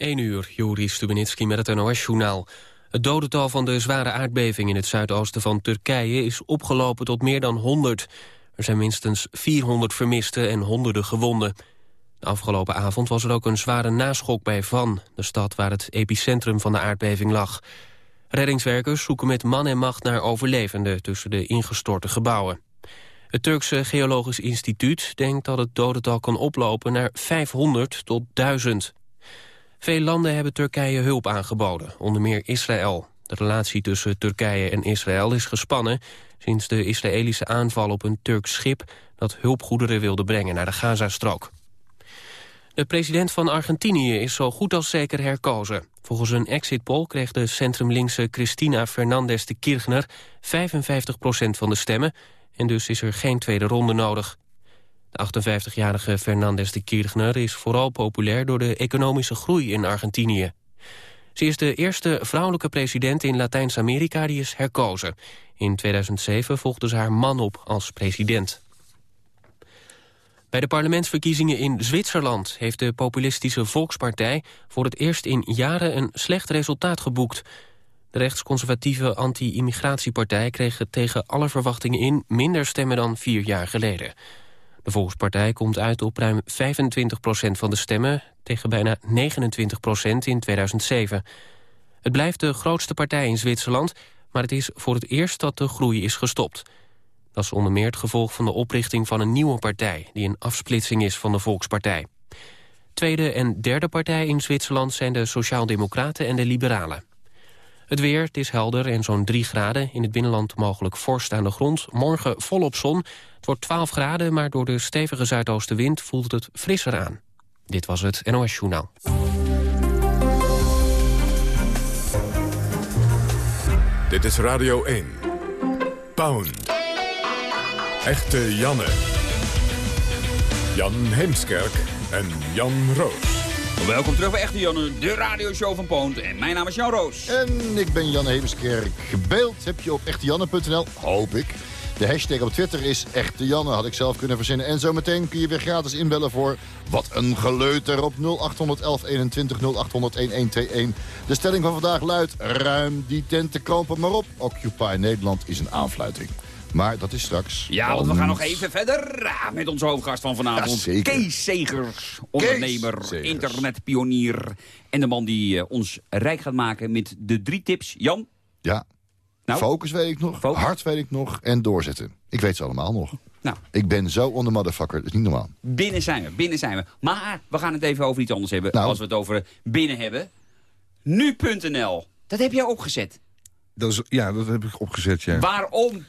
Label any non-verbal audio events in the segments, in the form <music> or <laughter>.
1 uur, Juri Stubenitski met het NOS-journaal. Het dodental van de zware aardbeving in het zuidoosten van Turkije... is opgelopen tot meer dan 100. Er zijn minstens 400 vermisten en honderden gewonden. De afgelopen avond was er ook een zware naschok bij Van... de stad waar het epicentrum van de aardbeving lag. Reddingswerkers zoeken met man en macht naar overlevenden... tussen de ingestorte gebouwen. Het Turkse Geologisch Instituut denkt dat het dodental kan oplopen naar 500 tot 1000. Veel landen hebben Turkije hulp aangeboden, onder meer Israël. De relatie tussen Turkije en Israël is gespannen... sinds de Israëlische aanval op een Turks schip... dat hulpgoederen wilde brengen naar de Gazastrook. De president van Argentinië is zo goed als zeker herkozen. Volgens een exitpoll kreeg de centrumlinkse Cristina Fernandez de Kirchner 55% van de stemmen... en dus is er geen tweede ronde nodig. De 58-jarige Fernandez de Kirchner is vooral populair door de economische groei in Argentinië. Ze is de eerste vrouwelijke president in Latijns-Amerika die is herkozen. In 2007 volgde ze haar man op als president. Bij de parlementsverkiezingen in Zwitserland heeft de populistische Volkspartij voor het eerst in jaren een slecht resultaat geboekt. De rechtsconservatieve anti-immigratiepartij kreeg tegen alle verwachtingen in minder stemmen dan vier jaar geleden. De Volkspartij komt uit op ruim 25% van de stemmen... tegen bijna 29% in 2007. Het blijft de grootste partij in Zwitserland... maar het is voor het eerst dat de groei is gestopt. Dat is onder meer het gevolg van de oprichting van een nieuwe partij... die een afsplitsing is van de Volkspartij. Tweede en derde partij in Zwitserland zijn de Sociaaldemocraten en de Liberalen. Het weer, het is helder en zo'n 3 graden. In het binnenland mogelijk vorst aan de grond. Morgen volop zon. Het wordt 12 graden, maar door de stevige zuidoostenwind voelt het frisser aan. Dit was het NOS Journaal. Dit is Radio 1. Pound. Echte Janne. Jan Heemskerk en Jan Roos. Welkom terug bij Echte Janne, de radioshow van Poont. En mijn naam is Jan Roos. En ik ben Jan Heemskerk. Beeld heb je op echtejanne.nl, hoop ik. De hashtag op Twitter is Echte Janne, had ik zelf kunnen verzinnen. En zometeen kun je weer gratis inbellen voor Wat een geleuter op 081121 0800 1121. De stelling van vandaag luidt, ruim die tenten krampen maar op. Occupy Nederland is een aanfluiting. Maar dat is straks. Ja, want we gaan nog even verder ah, met onze hoofdgast van vanavond. Ja, Kees Segers, ondernemer, Segers. internetpionier. En de man die eh, ons rijk gaat maken met de drie tips. Jan? Ja, Nou? focus weet ik nog, Focus? hard weet ik nog en doorzetten. Ik weet ze allemaal nog. Nou, Ik ben zo on the motherfucker, dat is niet normaal. binnen zijn we, binnen zijn we. Maar we gaan het even over iets anders hebben. Nou. Als we het over binnen hebben. Nu.nl, dat heb jij opgezet. Dat is, ja, dat heb ik opgezet, ja. Waarom?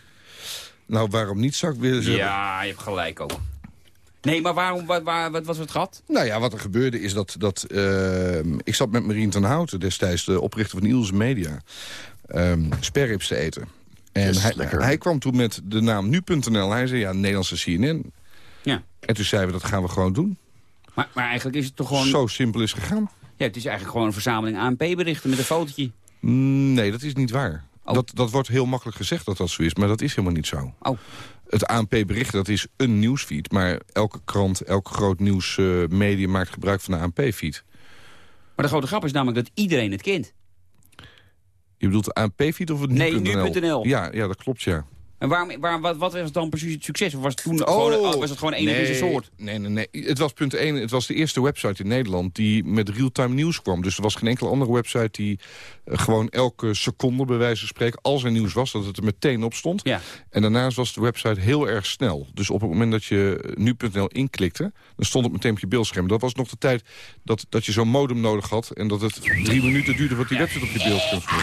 Nou, waarom niet, zou ik willen zeggen. Ja, je hebt gelijk ook. Nee, maar waarom, waar, waar, wat was het gat? Nou ja, wat er gebeurde is dat... dat eh, ik zat met Marien ten Houten, destijds de oprichter van Niels Media... Um, sperrips te eten. En Yes, hij, hij kwam toen met de naam nu.nl. Hij zei, ja, Nederlandse CNN. Ja. En toen zeiden we, dat gaan we gewoon doen. Maar, maar eigenlijk is het toch gewoon... Zo simpel is het gegaan. Ja, het is eigenlijk gewoon een verzameling ANP-berichten met een fotootje. Nee, dat is niet waar. Oh. Dat, dat wordt heel makkelijk gezegd dat dat zo is, maar dat is helemaal niet zo. Oh, Het ANP-bericht, dat is een nieuwsfeed. Maar elke krant, elk groot nieuwsmedium maakt gebruik van de ANP-feed. maar de grote grap is namelijk dat iedereen het kent. Je bedoelt de ANP-feed of het Nee, nu.nl? nu.nl. Ja, ja, dat klopt, ja. En waarom, waar, wat, wat was dan precies het succes? Of was het toen gewoon, oh, was het gewoon één in zijn soort? Nee, nee, nee. Het was punt 1. Het was de eerste website in Nederland die met real-time nieuws kwam. Dus er was geen enkele andere website die eh, gewoon elke seconde, bij wijze van spreken, als er nieuws was, dat het er meteen op stond. Ja. En daarnaast was de website heel erg snel. Dus op het moment dat je nu.nl inklikte, dan stond het meteen op je beeldscherm. Dat was nog de tijd dat, dat je zo'n modem nodig had en dat het drie minuten duurde wat die website op je beeldscherm stond.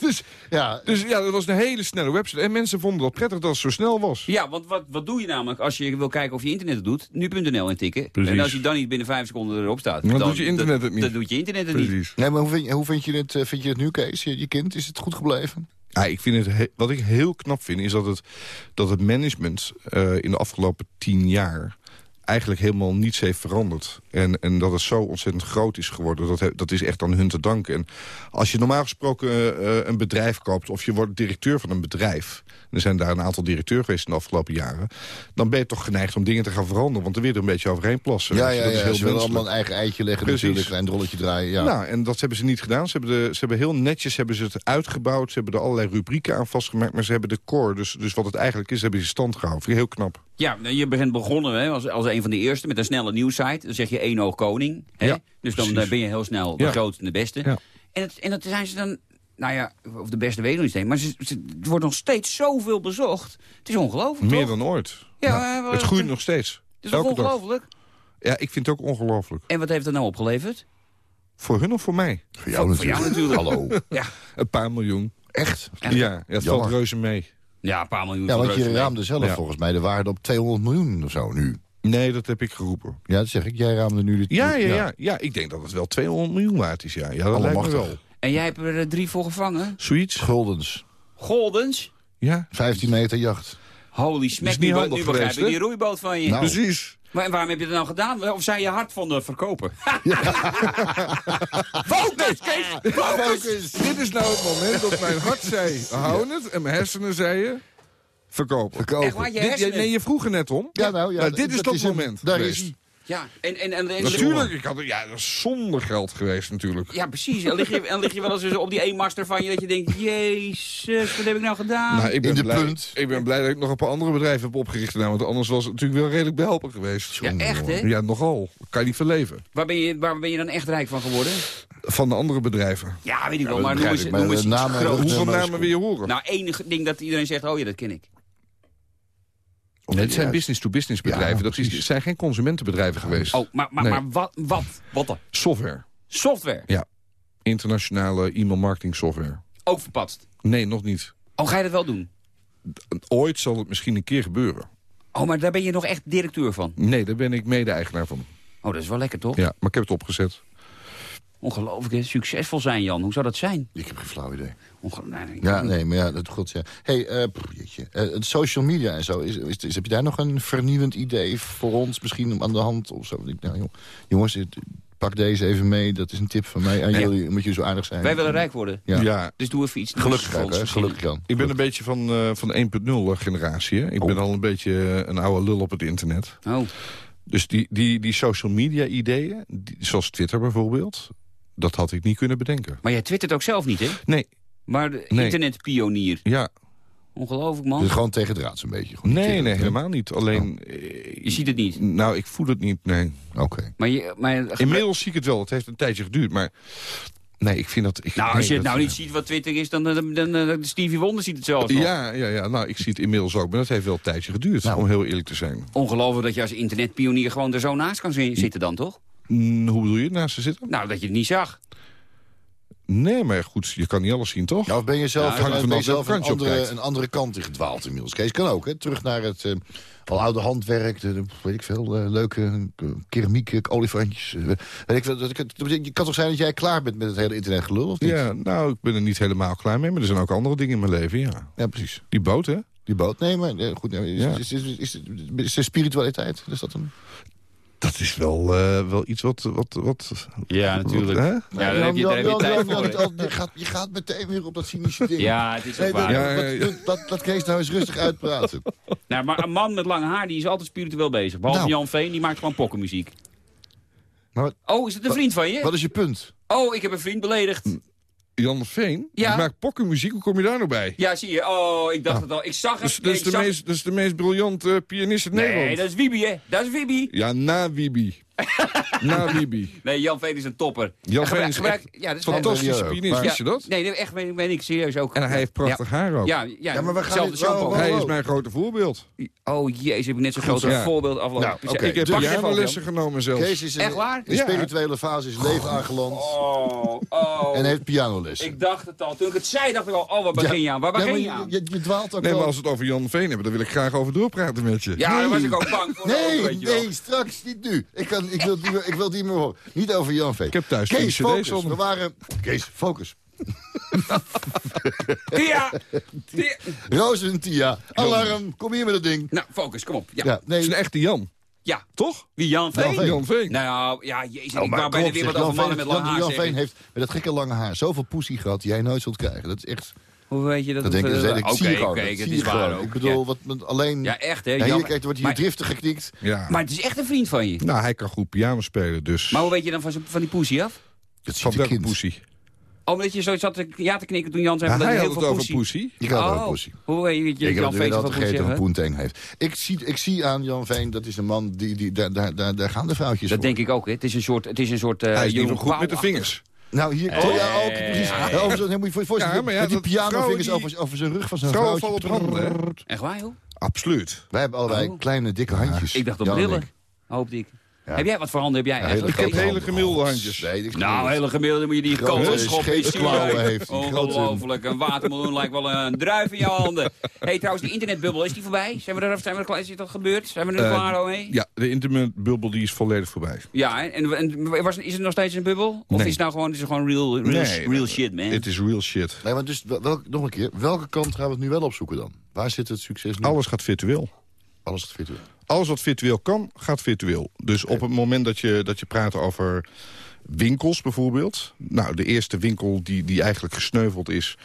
Dus, Ja, dus ja, dat was een hele snelle website. En mensen vonden dat prettig dat het zo snel was. Ja, want wat, wat doe je namelijk als je wil kijken of je internet het doet? Nu.nl intikken. Precies. En als je dan niet binnen vijf seconden erop staat... Dan doet je internet het niet. Dan doet je internet het niet. Precies. nee, maar hoe vind, je, hoe vind je het, eh, vind je het nu, Kees? Je, je kind, is het goed gebleven? Ja, ik vind het he- wat ik heel knap vind, is dat het, dat het management eh, in de afgelopen tien jaar eigenlijk helemaal niets heeft veranderd. En, en dat het zo ontzettend groot is geworden, dat, dat is echt aan hun te danken. En als je normaal gesproken eh, eh, een bedrijf koopt... of je wordt directeur van een bedrijf... en er zijn daar een aantal directeuren geweest in de afgelopen jaren... dan ben je toch geneigd om dingen te gaan veranderen. Want er weer er een beetje overheen plassen. Ja, ja, dat is heel Ze willen menselijk. allemaal een eigen eitje leggen Precies. natuurlijk. Een rolletje draaien, ja. Nou, en dat hebben ze niet gedaan. Ze hebben, de, ze hebben heel netjes hebben ze het uitgebouwd. Ze hebben er allerlei rubrieken aan vastgemaakt. Maar ze hebben de core, dus, dus wat het eigenlijk is, hebben ze stand gehouden. Vind ik heel knap. Ja, je bent begonnen hè, als, als een van de eerste met een snelle nieuwsite. Dan zeg je één oog koning. Hè? Ja, dus dan precies. eh, ben je heel snel de Ja. grootste en de beste. Ja. En, het, en dat zijn ze dan... Nou ja, of de beste weet ik nog niet. Maar ze, ze- het wordt nog steeds zoveel bezocht. Het is ongelooflijk, Meer toch? dan ooit. Ja, eh, het groeit nog steeds. Het is ongelooflijk? Ja, ik vind het ook ongelooflijk. En wat heeft dat nou opgeleverd? Voor hun of voor mij? Voor jou Voor jou natuurlijk. natuurlijk. Hallo. Ja, Een paar miljoen. Echt? Echt? Ja, ja het Jammer. valt reuze mee. ja een paar miljoen. Ja, want je raamde zelf Ja. volgens mij de waarde op 200 miljoen of zo nu. Nee, dat heb ik geroepen. Ja, dat zeg ik. Jij raamde nu de... Ja, ja, ja. ja ik denk dat het wel 200 miljoen waard is. Ja, ja dat lijkt me wel. En jij hebt er eh, drie voor gevangen? Zoiets? Guldens. Goldens? Ja, 15 meter jacht. Holy smack, niet nu, nu begrijp geweest, ik die roeiboot van je. Nou. precies. Maar en waarom heb je dat nou gedaan? Of zei je hard van de verkopen? <laughs> Focus, <laughs> Kees! Focus! Dit is nou het moment dat mijn hart zei, hou het. En mijn hersenen zeiden, verkopen. Verkopen. Echt waar, je Dit, je- hersenen? nee, je vroeg er net om. Ja, nou, ja, Nou, dit is dat dat is hem. moment Daar geweest. is. Ja, en, en, en, en- Natuurlijk, ik had, ja, dat is zonder geld geweest natuurlijk. Ja, precies. En lig, je, en lig je wel eens dus op die eenmaster van je dat je denkt... Jezus, wat heb ik nou gedaan? Nou, ik ben, In de blij, punt. ik ben blij dat ik nog een paar andere bedrijven heb opgericht. Nou, want anders was het natuurlijk wel redelijk behelpen geweest. ja, echt hè? Ja, nogal. Kan je niet verleven. Waar ben, je, waar ben je dan echt rijk van geworden? Van de andere bedrijven. Ja, weet ik wel. maar noem eens, noem iets namen-. Hoeveel namen wil je horen? Nou, enig ding dat iedereen zegt, oh ja, dat ken ik. Nee, het zijn business-to-business bedrijven. Ja, dat precies. zijn geen consumentenbedrijven geweest. Oh, maar, maar, Nee. maar wat, wat, wat dan? Software. Software, Ja. Internationale e-mail marketing software. ook verpatst. Nee, nog niet. Oh, ga je dat wel doen? Ooit zal het misschien een keer gebeuren. Oh, maar daar ben je nog echt directeur van. Nee, daar ben ik mede-eigenaar van. Oh, dat is wel lekker, toch? Ja, maar ik heb het opgezet. Ongelooflijk, hè? Succesvol zijn, Jan. Hoe zou dat zijn? Ik heb geen flauw idee. Nee, Ja, nee, maar ja, dat goed. Ja. Hey, eh, pff, jeetje. Eh, het social media en zo. Is, is, is- heb je daar nog een vernieuwend idee voor ons misschien aan de hand? Of zo? Ik, nou, joh, jongens, dit- pak deze even mee. Dat is een tip van mij aan Ja. jullie. Omdat jullie zo aardig zijn. Wij willen rijk worden. Ja. Ja. Dus doe even iets Gelukkig ons hè? Gelukkig Jan. Ik ben een beetje van, eh, van de 1.0 generatie. Hè? Ik ben Oh. al een beetje een oude lul op het internet. Oh, Dus die, die, die social media ideeën, die, zoals Twitter bijvoorbeeld... dat had ik niet kunnen bedenken. maar jij twittert ook zelf niet, hè? Nee, Maar Nee. internetpionier. ja. Ongelooflijk, man. Dus gewoon tegen draad zo'n beetje. Gewoon Nee, tegen- nee, helemaal niet. Alleen, eh, Je ziet het niet. nou, ik voel het niet, nee. Oké. Maar, je, maar Inmiddels zie ik het wel. Het heeft een tijdje geduurd, maar... Nee, ik vind dat... Ik, Nou, nee, als je het dat- nou niet ziet wat Twitter is, dan, dan, dan, dan- Stevie Wonder ziet het zelfs al. Ja, ja, ja, nou, ik zie het inmiddels ook. Maar dat heeft wel een tijdje geduurd, Nou. om heel eerlijk te zijn. Ongelooflijk dat je als internetpionier gewoon er zo naast kan zi- zitten dan, toch? Mm, hoe bedoel je, naast ze zitten? Nou, dat je het niet zag. Nee, maar goed, je kan niet alles zien, toch? Nou, of ben je zelf, Ja, hangt ben je zelf een, je andere, een andere kant in gedwaald inmiddels? Kees kan ook, hè? Terug naar het eh, al oude handwerk. De, de- weet ik veel, eh, leuke eh, keramiek, olifantjes. weet ik veel. Dat, het kan toch zijn dat jij klaar bent met het hele internetgelul, of niet? Ja, nou, ik ben er niet helemaal klaar mee. Maar er zijn ook andere dingen in mijn leven, ja. Ja, precies. Die boot, hè? Die boot nemen. goed, nee, is, Ja. is, is, is, is, is de spiritualiteit? Is dat een... Dat is wel, eh, wel iets wat... wat, wat Ja, Wat, hè? Ja, heb je, daar heb je tijd voor. hè. je, gaat, je gaat meteen weer op dat cynische ding. Ja, het is ook dat, waar. Ja, ja, ja. dat, dat, dat Kees nou eens rustig uitpraten. Nou, maar een man met lang haar, die is altijd spiritueel bezig. Behalve Nou. Jan Veen, die maakt gewoon pokkenmuziek. Maar wat- Oh, is het een vriend van je? Wat is je punt? Oh, ik heb een vriend beledigd. Jan Veen, Ja. die maakt pokkenmuziek. Hoe kom je daar nou bij? Ja, zie je. Oh, ik dacht het al. Ik zag het. Dus, dat, is ik de zag- meest, dat is de meest briljante pianist in Nee, Nederland. dat is Wibi, hè. Dat is Wibi. Ja, na Wibi. <laughs> na Wibi. Nee, Jan Veen is een topper. Jan Veen is gebruik- echt ja, dat is fantastische pianist, wist je dat? Nee, nee, echt ben, ben ik serieus ook. En hij heeft prachtig ja. haar ook. Ja, ja, Ja, maar we gaan hetzelfde niet- shampoo. wow, wow. Hij is mijn grote voorbeeld. Oh jezus, heb ik net zo'n groot Ja. voorbeeld afgelopen. Nou, oké. Ik heb pianolessen genomen zelfs. Kees is in Echt waar? de spirituele fase is leven aangeland. Oh, oh. En heeft pianolessen. Ik dacht het al. Toen ik het zei, dacht ik al, oh, waar begin je aan? Waar begin je aan? je, dwaalt ook Nee, maar wel. als we het over Jan Veen hebben, dan wil ik graag over doorpraten met je. Ja, daar was ik ook bang voor. Nee, nee, straks, niet nu. Ik, kan, ik, wil, die, meer- ik wil die meer horen. Niet over Jan Veen. Ik heb thuis Kees, focus. om. We waren... Kees, focus. <laughs> Tia! Tia! Roos en Tia. Alarm, kom hier met het ding. Nou, focus, kom op. Ja. Ja, Het is een echte Jan. Ja. Toch? Wie, Jan Veen? Jan Veen. Jan Veen. Nou ja, jezus, Oh, ik maar wou bij de kom op, wereld zeg, over Jan mannen met Veen- lang haar Jan Veen heeft met dat gekke lange haar zoveel poesie gehad die jij nooit zult krijgen. Dat is echt... Hoe weet je dat? Dat denk ik, dat eh, ik. Oké, zie je gewoon, dat het is waar ook. Ik bedoel, wat met alleen... Ja, echt hè. Hier, kijk, er wordt hier maar, driftig geknikt. Ja. maar het is echt een vriend van je. nou, hij kan goed piano spelen, dus... Maar hoe weet je dan van, van die poesie af? Dat van welke poesie? Oh, omdat je zo zat te, ja te knikken toen Jan zei Ja, van dat hij had heel het veel over poesie. Ik had Oh, wel poesie. Hoe weet je dat Jan het Veen poesie gegeten heeft? dat een poenteng heeft. Ik zie, ik zie aan Jan Veen, dat is een man, die, die, daar, daar, daar, gaan de vrouwtjes Dat voor. denk ik ook. Hè. Het is een soort, het is een soort uh, hij is niet goed met de vingers. Nou, hier... Oh ja, ook precies. Ja, over zo, moet je voor je voorstellen, Ja, ja, met die pianovingers vrouwen over, over zijn rug van zijn Vrouwen vallen op handen? Echt waar, joh? Absoluut. Wij hebben allebei Oh. kleine, dikke handjes. Ik dacht op brillen. Hoopte ik. Ja. Heb jij wat voor handen heb jij Ja, eigenlijk? Ik heb hele gemiddelde Oh, handjes. Nee, ik Nou, hele gemiddelde moet je die kolen schoppen. is heeft Ongelooflijk. Een watermeloen lijkt wel een druif in je handen. hey, trouwens, die internetbubbel, is die voorbij? Zijn we er, zijn we er klaar? Is dat gebeurd? Zijn we er Eh, klaar mee? Ja, de internetbubbel die is volledig voorbij. Ja, en, en was, is het nog steeds een bubbel? Of Nee. is het nou gewoon, is het gewoon real, real, Nee, real shit, man? Het is real shit. Nee, maar dus, welk- nog een keer, welke kant gaan we het nu wel opzoeken dan? Waar zit het succes nu? Alles gaat virtueel. Alles is virtueel. Alles wat virtueel kan, gaat virtueel. Dus op het moment dat je, dat je praat over winkels bijvoorbeeld... nou, de eerste winkel die, die eigenlijk gesneuveld is...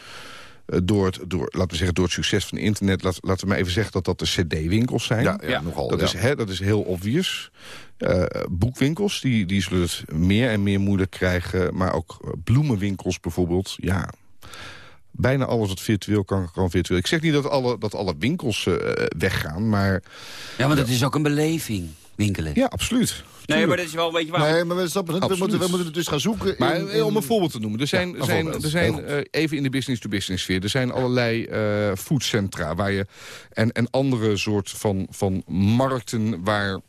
eh, door het, door, laten we zeggen, door het succes van internet... Laat, laten we maar even zeggen dat dat de cd-winkels zijn. Ja, ja, Ja. nogal. Dat, ja. is, hè, dat is heel obvious. Eh, boekwinkels, die, die zullen het meer en meer moeilijk krijgen. Maar ook eh, bloemenwinkels bijvoorbeeld. Ja, bijna alles wat virtueel kan, kan virtueel. Ik zeg niet dat alle, dat alle winkels eh, weggaan, maar Ja, want het is ook een beleving, winkelen. ja, absoluut. nee, maar dat is wel een beetje waar. Nee, maar we, moeten, we moeten het dus gaan zoeken. Maar in- eh, om een voorbeeld te noemen. Er zijn, Ja, er zijn, er zijn eh, even in de business-to-business sfeer... er zijn allerlei eh foodcentra waar je, en, en andere soort van, van markten... waar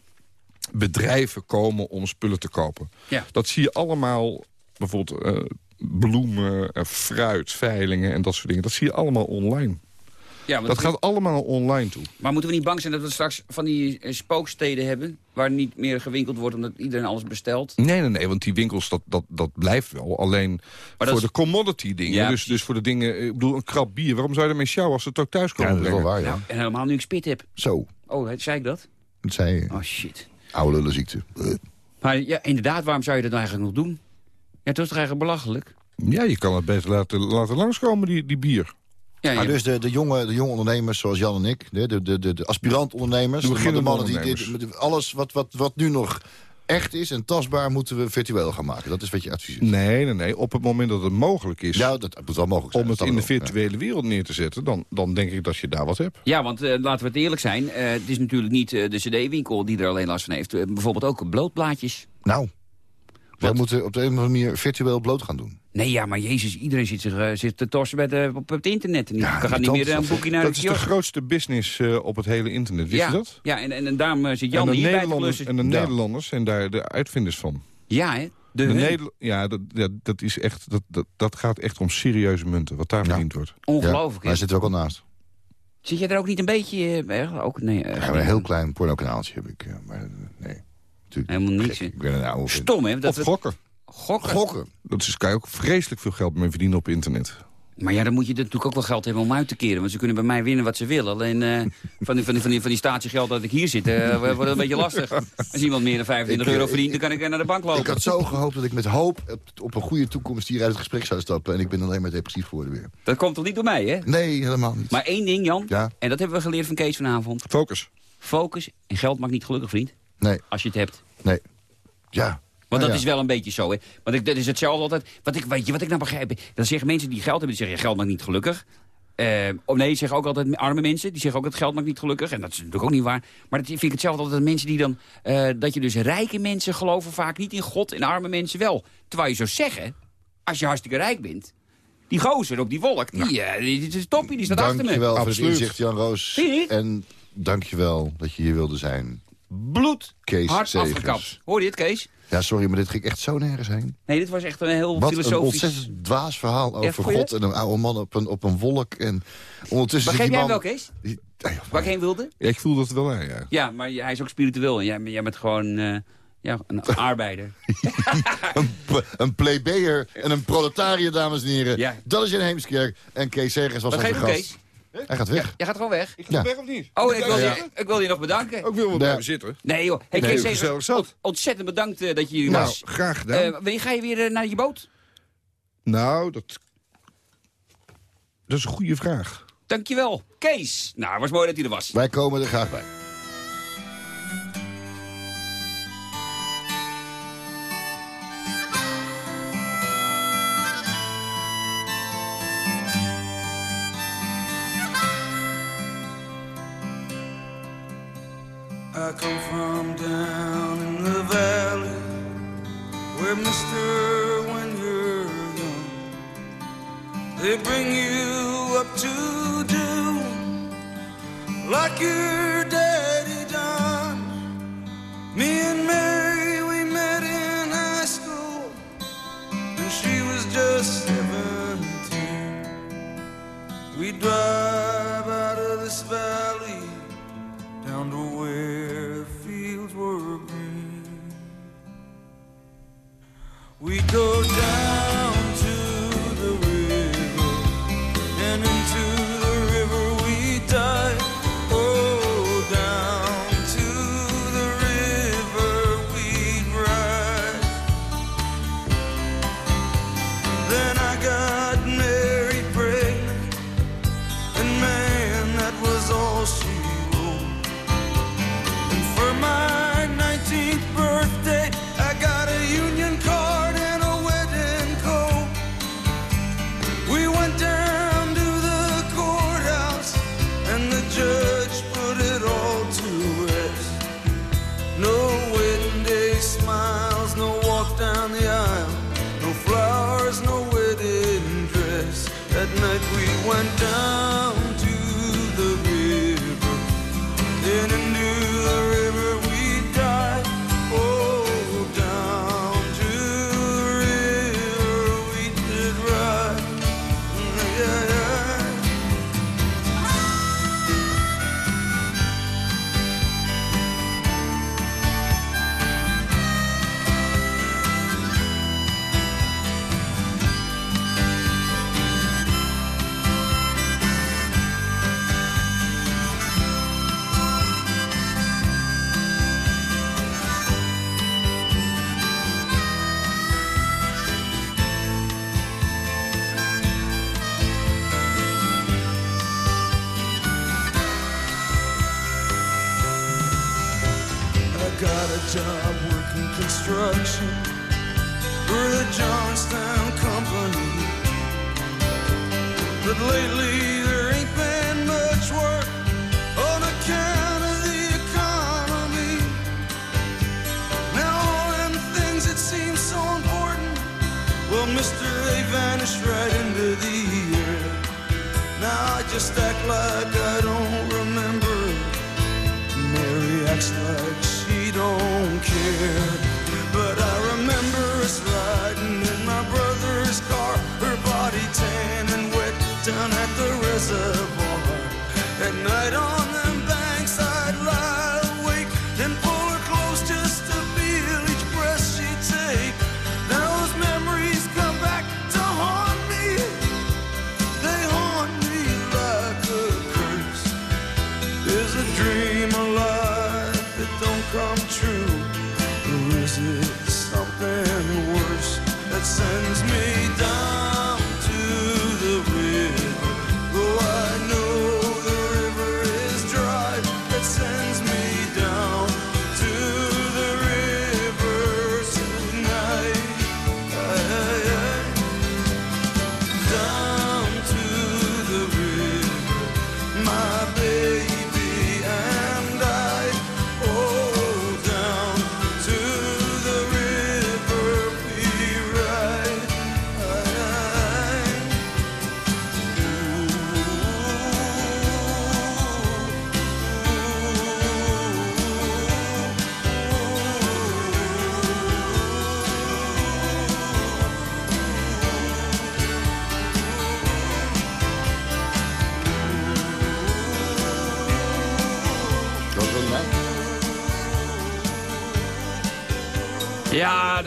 bedrijven komen om spullen te kopen. Ja. Dat zie je allemaal, bijvoorbeeld eh, bloemen, eh, fruit, veilingen en dat soort dingen. Dat zie je allemaal online. Ja, Dat gaat allemaal online toe. Maar moeten we niet bang zijn dat we straks van die eh, spooksteden hebben... waar niet meer gewinkeld wordt omdat iedereen alles bestelt? Nee, nee, nee, want die winkels, dat, dat, dat blijft wel. Alleen voor is- de commodity dingen. Ja, dus, dus voor de dingen, ik bedoel, een krab bier. Waarom zou je ermee sjouwen als ze het ook thuis Ja, komen dat is wel brengen? waar, ja. Nou, en helemaal nu ik spit heb. Zo, Oh, zei ik dat? dat zei je. Oh, shit. Oude lullenziekte. Eh. Maar ja, inderdaad, waarom zou je dat nou eigenlijk nog doen? Ja, het is toch eigenlijk belachelijk? Ja, je kan het beter laten, laten langskomen, die, die bier. Ja, Maar ja. dus de, de, jonge, de jonge ondernemers zoals Jan en ik, de, de, de, de, de aspirant-ondernemers... De de, beginnende mannen die, alles wat, wat, wat nu nog echt is en tastbaar... moeten we virtueel gaan maken. Dat is wat je adviseert. Nee, nee, nee. Op het moment dat het mogelijk is Ja, dat moet wel mogelijk zijn. om het dat in de virtuele wereld neer te zetten... Dan, dan denk ik dat je daar wat hebt. Ja, want eh, laten we het eerlijk zijn. eh, het is natuurlijk niet eh, de cd-winkel die er alleen last van heeft. Bijvoorbeeld ook blootplaatjes. Ja. Nou, wij Wat? moeten op de een of andere manier virtueel bloot gaan doen. Nee, ja, maar jezus, iedereen zit, zich, eh, zit te torsen bij de, op het internet. Ja, we gaan niet irritant meer is een dat. boekje naar Dat de is de grootste business eh, op het hele internet. Wist ja, je dat? Ja, en, en, en daarom eh, zit Jan de, te Nederlanders, klussen. en de Ja. Nederlanders zijn daar de uitvinders van. Ja, hè? De, De ja, dat, ja, dat, is echt, dat, dat, dat gaat echt om serieuze munten, wat daar verdiend wordt. Ongelooflijk, Ja, daar zitten we ook al naast. Zit jij er ook niet een beetje... eh, ook, nee, Ja, een heel klein pornokanaaltje heb ik. eh, Maar eh, nee, natuurlijk. Helemaal niks, gek. Ik ben een oude. Stom, hè? Dat Of gokken. gokken. Gokken. Dat is, kan je ook vreselijk veel geld mee verdienen op internet. Maar ja, dan moet je natuurlijk ook wel geld hebben om uit te keren. Want ze kunnen bij mij winnen wat ze willen. Alleen eh, van, die, van, die, van, die, van die statiegeld dat ik hier zit, eh, wordt het een beetje lastig. Als iemand meer dan 25 Ik, eh, euro verdient, dan kan ik naar de bank lopen. Ik had zo gehoopt dat ik met hoop op, op een goede toekomst hier uit het gesprek zou stappen. En ik ben alleen maar depressief geworden weer. Dat komt toch niet door mij, hè? Nee, helemaal niet. Maar één ding, Jan. Ja. En dat hebben we geleerd van Kees vanavond. Focus. Focus en geld maakt niet gelukkig, vriend. Nee, Als je het hebt. nee. Ja. Want Nou dat ja. is wel een beetje zo, hè. Want ik, dat is hetzelfde altijd. Wat ik, weet je wat ik nou begrijp? Dan zeggen mensen die geld hebben, die zeggen... geld maakt niet gelukkig. Eh, of nee, zeggen ook altijd arme mensen. Die zeggen ook dat geld maakt niet gelukkig. En dat is natuurlijk ook niet waar. Maar dat vind ik hetzelfde altijd mensen die dan... eh, dat je dus rijke mensen geloven vaak niet in God... en arme mensen wel. Terwijl je zou zeggen, als je hartstikke rijk bent... die gozer op die wolk, die, eh, die, die is toppie, die staat achter me. Dankjewel voor het inzicht, Jan Roos. En dankjewel dat je hier wilde zijn. Bloed, Kees hard Segers. afgekapt. Hoor je dit, Kees? Ja, sorry, maar dit ging echt zo nergens heen. Nee, dit was echt een heel Wat een filosofisch... ontzettend dwaas verhaal over God en een oude man op een, op een wolk. En ondertussen zit jij hem wel, man... Kees? Die- ja, Waar ik heen wilde? Ja, ik voel dat wel aan, ja. Ja, maar hij is ook spiritueel. En jij, jij bent gewoon eh, ja, een <laughs> arbeider. <laughs> een, een plebejer en een proletariër, dames en heren. Ja. Dat is in Heemskerk. En Kees Segers was hij gaat weg. Ja, jij gaat gewoon weg. Ik ga ja. weg of niet? Oh, ik wil, je, ik wil je nog bedanken. Ook wil we blijven zitten. Nee joh. Hey, Kees, Chris, ontzettend bedankt eh, dat je hier nou, was. graag gedaan. Uh, wanneer ga je weer eh, naar je boot? Nou, dat... Dat is een goede vraag. Dankjewel. Kees. Nou, was mooi dat hij er was. Wij komen er graag bij. come from down in the valley where mister when you're young they bring you up to do like you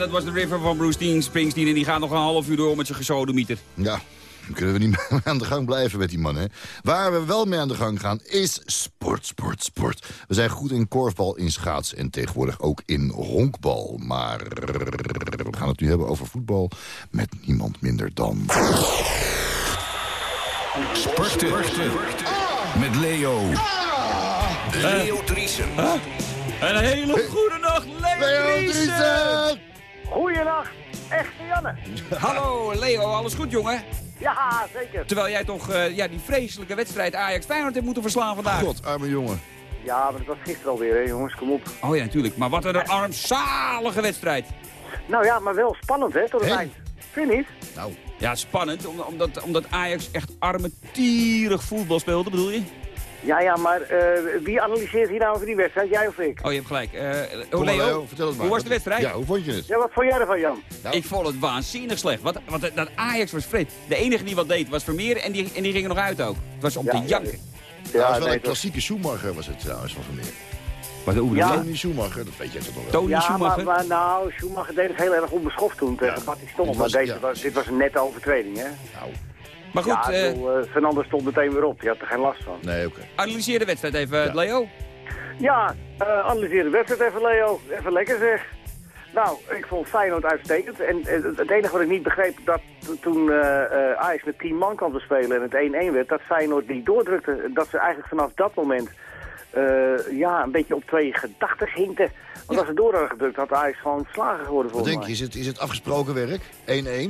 dat was de river van Bruce Dean Springsteen. En die gaat nog een half uur door met zijn gesodemieter. Ja, dan kunnen we niet <laughs> meer aan de gang blijven met die man. Hè? Waar we wel mee aan de gang gaan is sport, sport, sport. We zijn goed in korfbal, in schaats en tegenwoordig ook in honkbal. Maar we gaan het nu hebben over voetbal met niemand minder dan... Sporten. Met Leo. Leo Driesen. Een hele goede nacht, Leo, Leo Driesen. Goeienacht, echte Janne. <laughs> Hallo Leo, alles goed jongen? Ja, zeker. Terwijl jij toch eh, ja, die vreselijke wedstrijd Ajax-Feyenoord hebt moeten verslaan vandaag. God, arme jongen. Ja, maar dat was gisteren alweer, hè, jongens, kom op. Oh ja, natuurlijk. Maar wat een armzalige wedstrijd. Nou ja, maar wel spannend, hè, tot het eind. Vind je niet? Nou, Ja, spannend, om- omdat, omdat Ajax echt armetierig voetbal speelde, bedoel je? Ja, ja, maar eh, wie analyseert hier nou over die wedstrijd, jij of ik? Oh, je hebt gelijk. Eh, oh, maar, Leo, vertel het maar. hoe was de wedstrijd? Ja, hoe vond je het? Ja, wat vond jij ervan, Jan? Nou. Ik vond het waanzinnig slecht. Wat, wat, dat Ajax was vreed. De enige die wat deed was Vermeer en die, en die ging er nog uit ook. Het was om Ja, te ja, janken. Ja, het was wel nee, een was- klassieke Schumacher was het trouwens van Vermeer. Wat, hoe Ja. Tony Schumacher, dat weet jij toch nog wel. Tony Ja, maar, Schumacher. maar nou, Schumacher deed het heel erg onbeschoft toen tegen Ja, Patty Stommel. dit Maar deze ja. was, dit was een nette overtreding, hè? Nou, Maar goed, ja, eh, bedoel, eh, Fernando stond meteen weer op. Die had er geen last van. nee, oké. analyseer de wedstrijd even, Ja. Leo. Ja, eh analyseer de wedstrijd even, Leo. Even lekker zeg. Nou, ik vond Feyenoord uitstekend. En het enige wat ik niet begreep, dat to- toen eh, eh, Ajax met 10 man kwam te spelen en het 1-1 werd, dat Feyenoord niet doordrukte. Dat ze eigenlijk vanaf dat moment eh, ja, een beetje op twee gedachten hinkten. Want als ze door hadden gedrukt, had Ajax gewoon verslagen geworden Wat volgens denk je, is het, is het afgesproken werk?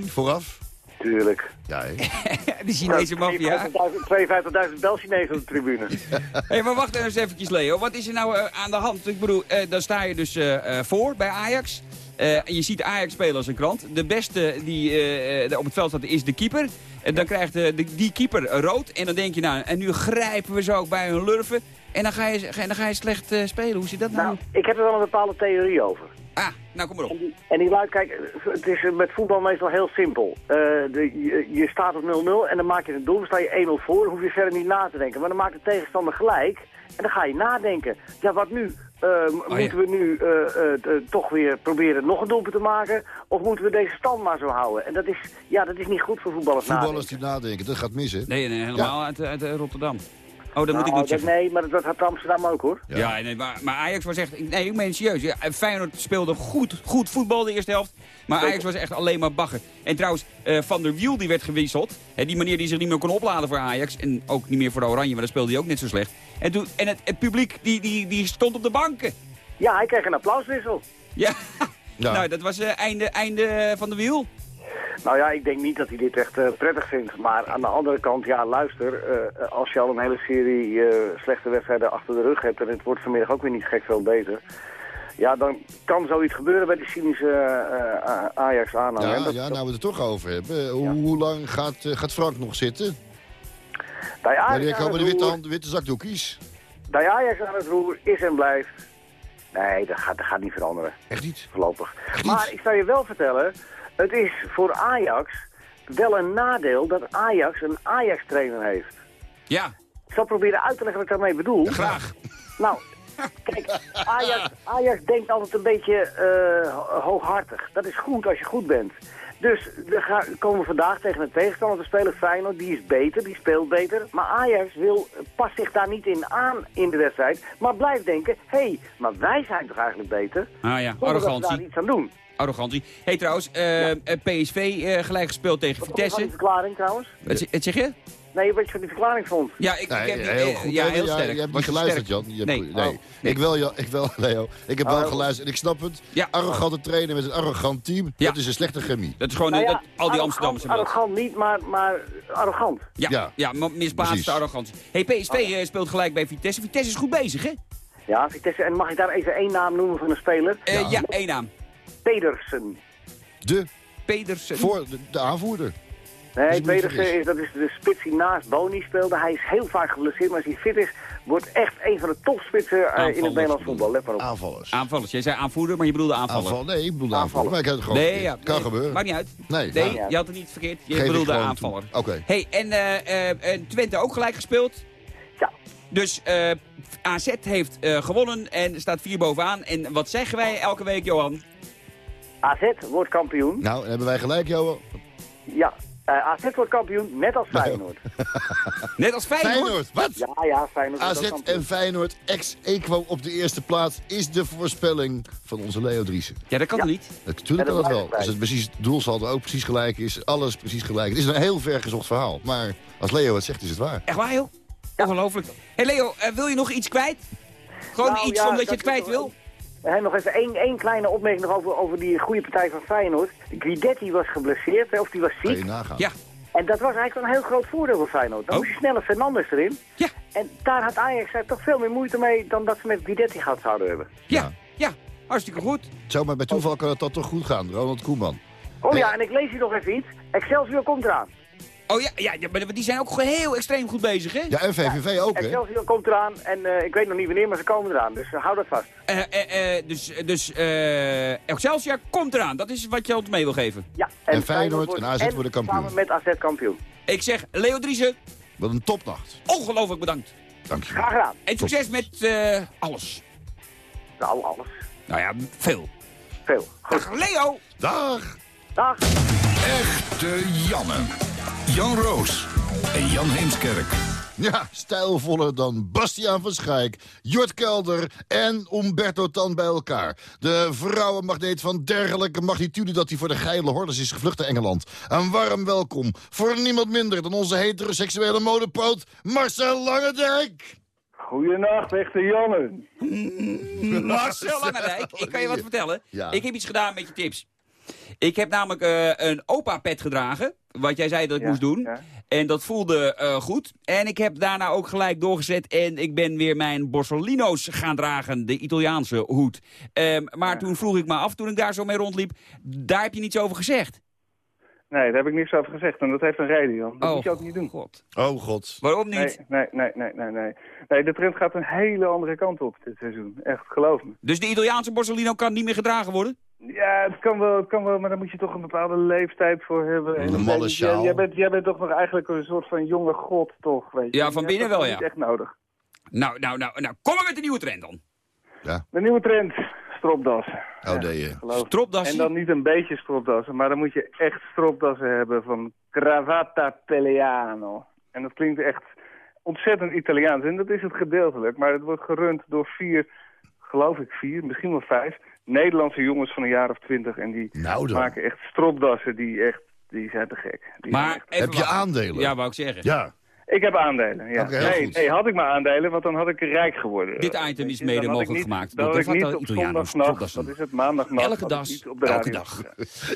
1-1, vooraf? Tuurlijk. Ja? <laughs> Die Chinese maffia. 52.000 Bel-Chinezen op de tribune. <laughs> Hé, maar wacht eens eventjes, Leo. Wat is er nou eh, aan de hand? Ik bedoel, eh, dan sta je dus eh, eh, voor bij Ajax. Eh, en je ziet Ajax spelen als een krant. De beste die eh, eh, op het veld staat is de keeper. En dan krijgt de, die keeper rood. En dan denk je, nou, en nu grijpen we ze ook bij hun lurven. En dan ga je, ga, dan ga je slecht spelen. Hoe zit dat nou? Nou, ik heb er wel een bepaalde theorie over. Ah, nou kom maar op. En die, en die luidt, kijk, het is met voetbal meestal heel simpel. Eh, de, je, je staat op 0-0 en dan maak je een doel, dan sta je 1-0 voor, dan hoef je verder niet na te denken. Maar dan maakt de tegenstander gelijk en dan ga je nadenken. Ja, wat nu? Eh, ja. Moeten we nu eh, eh, eh, toch weer proberen nog een doelpunt te maken? Of moeten we deze stand maar zo houden? En dat is, ja, dat is niet goed voor voetballers Voetballers nadenken. die nadenken, dat gaat mis, hè? Nee, nee helemaal uit, uit eh, Rotterdam. Oh, dat moet ik nog dat, checken. nee, maar dat, dat had Amsterdam ook, hoor. Ja, nee, maar, maar Ajax was echt... Nee, ik meen serieus. Ja, Feyenoord speelde goed, goed voetbal de eerste helft. Maar Ajax was echt alleen maar bagger. En trouwens, eh, Van der Wiel die werd gewisseld. Hè, die manier die zich niet meer kon opladen voor Ajax. En ook niet meer voor de Oranje, maar daar speelde hij ook net zo slecht. En, toen, en het, het publiek die, die, die stond op de banken. Ja, hij kreeg een applauswissel. Ja, Ja. <laughs> nou, dat was eh, einde, einde van de wiel. Nou ja, ik denk niet dat hij dit echt eh, prettig vindt. Maar aan de andere kant, ja, luister. eh, als je al een hele serie eh, slechte wedstrijden achter de rug hebt... en het wordt vanmiddag ook weer niet gek veel beter... Ja, dan kan zoiets gebeuren bij die cynische Ajax-aanhanger. Ja, Dat- ja, nou we het er toch over hebben. Hoe, hoe lang gaat, gaat Frank nog zitten? bij Ajax Wanneer komen de witte, hand, witte zakdoekjes? Bij Ajax aan het roer is en blijft... Nee, dat gaat, dat gaat niet veranderen, Echt niet? voorlopig. Echt Maar niet? ik zou je wel vertellen... Het is voor Ajax wel een nadeel dat Ajax een Ajax-trainer heeft. Ja, Ik zal proberen uit te leggen wat ik daarmee bedoel. graag. Nou, kijk, Ajax, Ajax denkt altijd een beetje eh, ho- hooghartig. Dat is goed als je goed bent. Dus we gaan, komen we vandaag tegen een tegenstander te spelen, Feyenoord. Die is beter, die speelt beter. Maar Ajax wil, past zich daar niet in aan in de wedstrijd. Maar blijft denken, hé, hey, maar wij zijn toch eigenlijk beter? Ah ja, dat we daar arrogantie. iets aan doen. Arrogantie. hey, trouwens, eh, eh, PSV eh, gelijk gespeeld tegen Wat Vitesse. die verklaring trouwens? Wat, zeg- wat zeg je? Nee, wat je van die verklaring vond? Ja, ik, ik heb die, heel goed. Ja, heel sterk. Je hebt niet geluisterd, sterk. Jan. Je hebt Nee. nee. Oh, nee. Ik, wel, ja, ik wel, <laughs> Leo. Ik heb Oh, wel heel geluisterd en ik snap het. Ja. Arrogante trainer met een arrogant team. Ja. Dat is een slechte chemie. Dat is gewoon Nou ja, dat, al die arrogant- dat. Arrogant niet, maar, maar arrogant. Ja, ja. Ja. maar misplaatste arrogantie. hey, PSV eh, speelt gelijk bij Vitesse. Vitesse is goed bezig, hè? Ja, Vitesse. En mag ik daar even één naam noemen van een speler? Eh, ja. één naam. Pedersen. De, Pedersen. voor, de, de aanvoerder. Nee, Pedersen dat is de spits die naast Boni speelde. Hij is heel vaak geblesseerd, maar als hij fit is, wordt echt een van de topspitsen eh, in het Nederlands voetbal. Let maar op. Aanvallers. Aanvallers. Jij zei aanvoerder, maar je bedoelde aanvaller. Aanval, nee, ik bedoel Aanvaller. aanvallen. Maar ik heb het gewoon Nee, verkeerd. ja. Kan nee, gebeuren. Maakt niet uit. Nee, Nee, ja. je had het niet verkeerd. Je Geef bedoelde aanvaller. Oké. hey, en eh, eh, eh, Twente ook gelijk gespeeld. Ja. Dus eh, AZ heeft eh, gewonnen en staat vier bovenaan. En wat zeggen wij elke week, Johan? AZ wordt kampioen. Nou, dan hebben wij gelijk, Johan. Ja. Eh, AZ wordt kampioen, net als Feyenoord. <laughs> Net als Feyenoord. Feyenoord, wat? Ja, ja, Feyenoord AZ en Feyenoord, ex-equo op de eerste plaats... is de voorspelling van onze Leo Driessen. Ja, dat kan Ja. niet? Natuurlijk Ja, kan dat wel. Als het precies het doelsaldo ook precies gelijk is, alles precies gelijk. Het is een heel ver gezocht verhaal. Maar als Leo het zegt, is het waar. Echt waar, joh? Ongelooflijk. Hé hey Leo, eh, wil je nog iets kwijt? Gewoon Nou, iets ja, omdat je het kwijt wil? Nog even één, één kleine opmerking nog over, over die goede partij van Feyenoord. Guidetti was geblesseerd, of die was Kan je ziek. nagaan. Ja. En dat was eigenlijk wel een heel groot voordeel voor Feyenoord. Dan Oh. moest je sneller Fernandes erin. Ja. En daar had Ajax toch veel meer moeite mee dan dat ze met Guidetti gehad zouden hebben. Ja, ja. Hartstikke goed. Zomaar bij toeval kan het dan toch goed gaan, Ronald Koeman. Oh Hey. ja, en ik lees hier nog even iets. Excelsior komt eraan. Oh ja, ja, ja maar die zijn ook heel extreem goed bezig, hè? Ja, en VVV ook, hè? Excelsior komt eraan en eh, ik weet nog niet wanneer, maar ze komen eraan. Dus eh, hou dat vast. Eh, dus dus eh, Excelsior komt eraan. Dat is wat je ons mee wil geven. Ja, En Feyenoord wordt- en AZ worden kampioen. samen met AZ kampioen. Ik zeg, Leo Driessen, Wat een topnacht. ongelooflijk bedankt. Dank je. Graag gedaan. En succes met eh, alles. Nou, alles. Nou ja, veel. Veel. Goed. Dag Leo! Dag! Dag. Echte Janne. Jan Roos en Jan Heemskerk. Ja, stijlvoller dan Bastiaan van Schaik, Jort Kelder en Umberto Tan bij elkaar. De vrouwenmagneet van dergelijke magnitude dat hij voor de geile hordes is gevlucht naar Engeland. Een warm welkom voor niemand minder dan onze heteroseksuele modepoot Marcel Langendijk. Goedenacht, echte Janne. Marcel Langendijk, ik kan je wat vertellen. Ja. Ik heb iets gedaan met je tips. Ik heb namelijk eh, een opa-pet gedragen. Wat jij zei dat ik Ja, moest doen. ja. En dat voelde eh, goed. En ik heb daarna ook gelijk doorgezet. En ik ben weer mijn Borsolino's gaan dragen. De Italiaanse hoed. Ehm, maar toen vroeg ik me af, toen ik daar zo mee rondliep. Daar heb je niets over gezegd. Nee, daar heb ik niks over gezegd en dat heeft een reden, Jan. Dat moet je ook niet doen. God. Oh god. Waarom niet? Nee, nee, nee, nee, nee, nee. Nee, de trend gaat een hele andere kant op dit seizoen. Echt, geloof me. Dus de Italiaanse Borsolino kan niet meer gedragen worden? Ja, het kan wel, het kan wel, maar daar moet je toch een bepaalde leeftijd voor hebben. En Een malle sjaal. Jij, jij bent, jij bent toch nog eigenlijk een soort van jonge god, toch? Weet je? Ja, Je van binnen dat wel, niet ja. echt nodig. Nou, nou, nou, nou, kom maar met de nieuwe trend dan. De nieuwe trend, stropdassen. Oh nee, Geloof me. Stropdassen? En dan niet een beetje stropdassen, maar dan moet je echt stropdassen hebben van Cravatta Pelleano. En dat klinkt echt ontzettend Italiaans. En dat is het gedeeltelijk, maar het wordt gerund door vier, geloof ik vier, misschien wel vijf, Nederlandse jongens van een jaar of twintig. En die Nou maken echt stropdassen die echt, die zijn te gek. Die Maar echt- Heb je aandelen? Ja, wou ik zeggen. Ja. Ik heb aandelen, ja. Nee, goed. nee, had ik maar aandelen, want dan had ik rijk geworden. Dit item is mede mogelijk niet- gemaakt door Italiano's stropdassen. dat is het maandagnacht, Elke dag, de elke dag.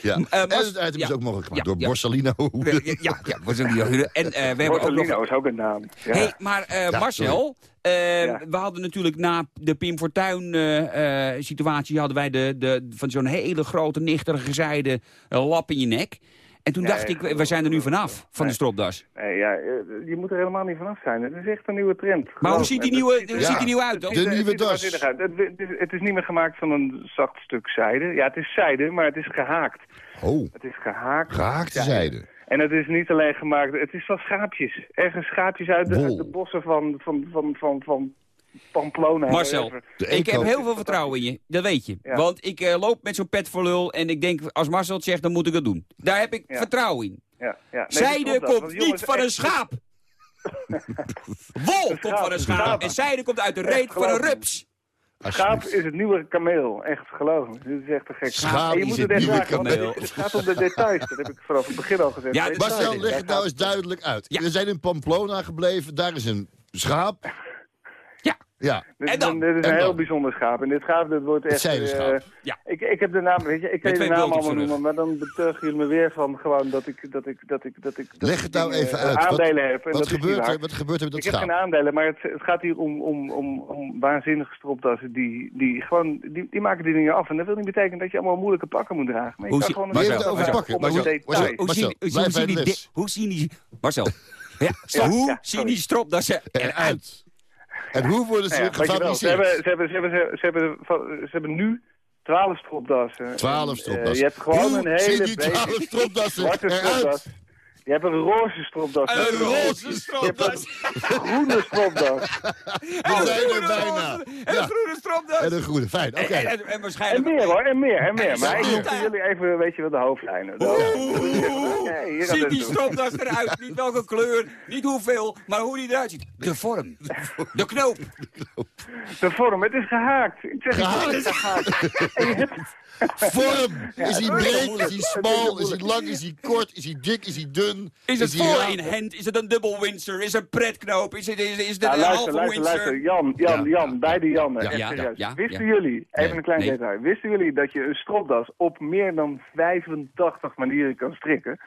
ja. Eh, en Mas- het item is ook mogelijk gemaakt Ja, door ja. Borsalino. Ja, ja, ja, Borsalino. <laughs> En eh, we hebben ook nog... Is ook een naam. Ja. Hey, maar eh, Ja, Marcel, eh, Ja. we hadden natuurlijk na de Pim Fortuyn eh, eh, situatie... hadden wij de, de, van zo'n hele grote, nichtige gezijde eh, lap in je nek. En toen Ja, dacht ik, we zijn er nu vanaf, van de stropdas. Nee, ja, eh, je moet er helemaal niet vanaf zijn. Het is echt een nieuwe trend. Maar Geloof hoe ziet die nieuwe, Het ziet hoe ziet die nieuwe uit dan? De nieuwe das. uit. Het, het, het is niet meer gemaakt van een zacht stuk zijde. Ja, het is zijde, maar het is gehaakt. Oh, Het is gehaakt. gehaakte Ja, zijde. En het is niet alleen gemaakt, het is van schaapjes. Ergens schaapjes uit de, uit de bossen van, van, van, van, van Pamplona. Marcel, ik heb heel veel vertrouwen in je, dat weet je. Ja. Want ik eh, loop met zo'n pet voor lul en ik denk, als Marcel het zegt, dan moet ik het doen. Daar heb ik Ja. vertrouwen in. Ja, ja. Nee, Zijde dat, komt niet van een schaap. <laughs> Wol komt van een schaap. schaap. En zijde komt uit de reet van een rups. Schaap is het nieuwe kameel. Echt, geloof me. Dit is echt te gek. Schaap En je is moet het echt nieuwe raken, kameel. Het, het gaat om de details. Dat heb ik vanaf het begin al gezegd. Ja, Marcel, leg het nou eens duidelijk uit. Ja. We zijn in Pamplona gebleven, daar is een schaap. <laughs> Ja. En is dan? een- dit is En een heel dan? bijzonder schaap. En dit schaap dit wordt echt... eh, Ja. ik, ik heb de naam, weet je, ik kan je de naam allemaal noemen, maar dan betuigen jullie me weer van gewoon dat ik, dat ik, dat ik, dat ik... dat leg ik het nou even eh, uit. Wat, Aandelen heb. En wat dat is niet gebeurt er, wat gebeurt er met dat Ik heb schaap? geen aandelen, maar het, het gaat hier om, om, om, om waanzinnige stropdassen die, die gewoon, die, die maken die dingen af. En dat wil niet betekenen dat je allemaal moeilijke pakken moet dragen. Maar je Hoe kan zie- gewoon Maar je Marcel, hebt het over pakken. Marcel, hoe- zien, die. Marcel. Hoe zien die stropdassen eruit? En hoe worden ze Nou ja, ze, hebben, ze, hebben, ze, hebben, ze, hebben, ze hebben nu 12 stropdassen. 12 En, eh, stropdassen. je hebt gewoon Hoe een hele zien die 12 stropdassen eruit? Je hebt een roze stropdas. Een roze stropdas. een groene stropdas. <laughs> We zijn er bijna. En een groene groene stropdas. En een groene, fijn. Oké. En, en, en En waarschijnlijk... meer hoor, en meer, en meer. En Maar ik noem voor jullie even, weet je wel, de hoofdlijnen. Hier gaat Ziet die doen. stropdas eruit? Niet welke kleur, niet hoeveel, maar hoe die eruit ziet. De vorm. De knoop. De vorm, het is gehaakt. Ik zeg Gehaakt? het is gehaakt. En je hebt- Vorm. Is hij breed? Is hij smal? Is hij lang? Is hij kort? Is hij dik? Is hij dun? Is het vol in hand? Is het een dubbel Windsor? Is het een pretknoop? Is het, is, is het een luister, halve luister, Windsor? luister. Jan, Jan, Ja. Jan, beide Jannen. Ja, Echt ja, serieus. ja, Wisten ja. jullie, even Nee, een klein nee. detail. Wisten jullie dat je een stropdas op meer dan 85 manieren kan strikken?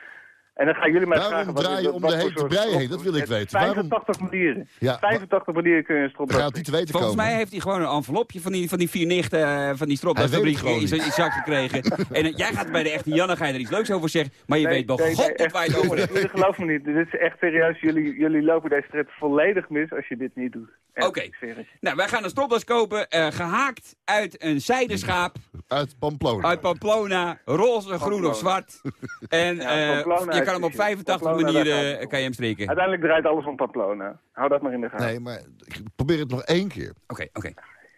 En dan gaan jullie mij Waarom vragen... wat- draai je wat om de hete brei heen? Dat wil ik weten. Waarom- 85 manieren. Ja, 85 manieren kun je een stropdas te weten Volgens komen. mij heeft hij gewoon een envelopje van die, van die vier nichten eh, van die stropdasfabriek in gewoon zijn zak gekregen. <laughs> en eh, jij gaat bij de echte Janne ga je er iets leuks over zeggen, maar je Nee, weet nee, god nee, echt. waar je het over hebt. <laughs> Geloven me niet. Dit is echt serieus. Jullie, jullie lopen deze trip volledig mis als je dit niet doet. Oké. Nou, wij gaan een stropdas kopen, eh, gehaakt uit een zijdeschaap, Uit Pamplona. uit Pamplona, roze, groen of zwart. <laughs> En Ja, eh, Pamplona kan hem op precies. 85 Pamplona, daar manieren eh, kan je hem strikken. Oké, Uiteindelijk draait alles om Pamplona. Hou dat maar in de gaten. Nee, maar ik probeer het nog één keer. oké.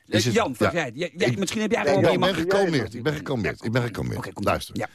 Is Eh, het- Jan, vraag ja. jij. het. Jij- jij- Ik- misschien heb jij Nee, gewoon... Nee, ik ben gekalmeerd. Ik ben gekalmeerd. Ik ben gekalmeerd. Oké. Luister. Ja.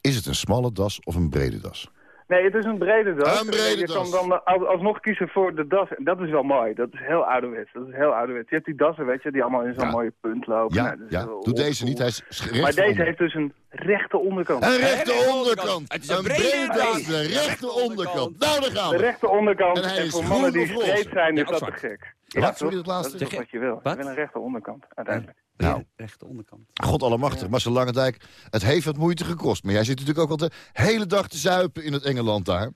Is het een smalle das of een brede das? Nee, het is een brede das. Een brede je das. kan dan al- alsnog kiezen voor de das. En dat is wel mooi. Dat is heel ouderwets. Dat is heel ouderwets. Je hebt die dassen, weet je, die allemaal in zo'n Ja. mooie punt lopen. Ja, Nou, ja. Doe deze niet. Hij is Maar deze onder. heeft dus een rechte onderkant. Een Een rechte onderkant. Het is een Een brede das. De rechte onderkant. Nou, daar gaan De we. rechte onderkant. En En, hij is voor mannen die streed zijn, Ja, is dat te gek. Wat? toch? Sorry, dat laatste? Dat is wat je wil. Wat? Je wil een rechte onderkant, uiteindelijk. Nou. Rechte onderkant. God allemachtig. Marcel Langendijk, het heeft wat moeite gekost. Maar jij zit natuurlijk ook al de hele dag te zuipen in het Engeland daar.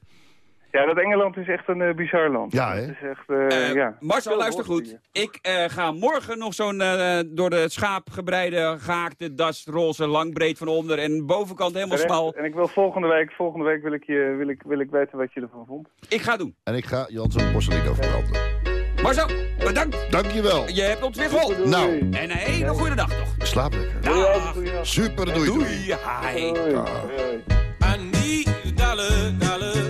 Ja, dat Engeland is echt een eh, bizar land. Ja, hè? Het is echt, eh, Eh, ja. Marcel, luister goed. Ik eh, ga morgen nog zo'n eh, door de schaap gebreide, gehaakte das, roze, lang, breed van onder en bovenkant helemaal Terecht. smal. En ik wil volgende week, volgende week wil ik, je, wil, ik, wil ik weten wat je ervan vond. Ik ga doen. En ik ga Jan zijn Borsellino verbranden. Marcel, bedankt. Dankjewel. Je hebt ons weer geholpen. Nou, En een hele goede dag nog. slaap lekker. Dag. Super, doei doei. Doei. Hi. I need a dollar, dollar,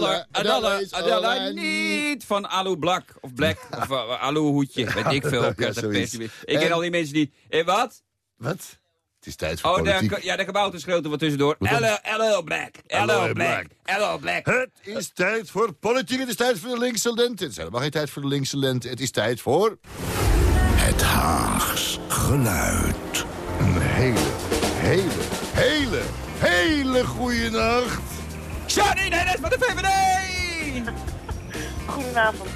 dollar, I I need. Van Alu Black, of Black, <laughs> of uh, Alu Hoedje, weet ik veel. <laughs> Ja. Ik ken En- al die mensen die... Eh, wat? Wat? Het is tijd voor Oh, de, politiek. ja, de kabouter schreeuwt er wat tussendoor. LL Black, LL LL Black, Black. LL Black. Het is tijd voor politiek. Het is tijd voor de linkse lente. Het is helemaal geen tijd voor de linkse lente. Het is tijd voor... Het Haags geluid. Een hele, hele, hele, hele goede nacht. Johnny Dennis van de VVD! Goedenavond,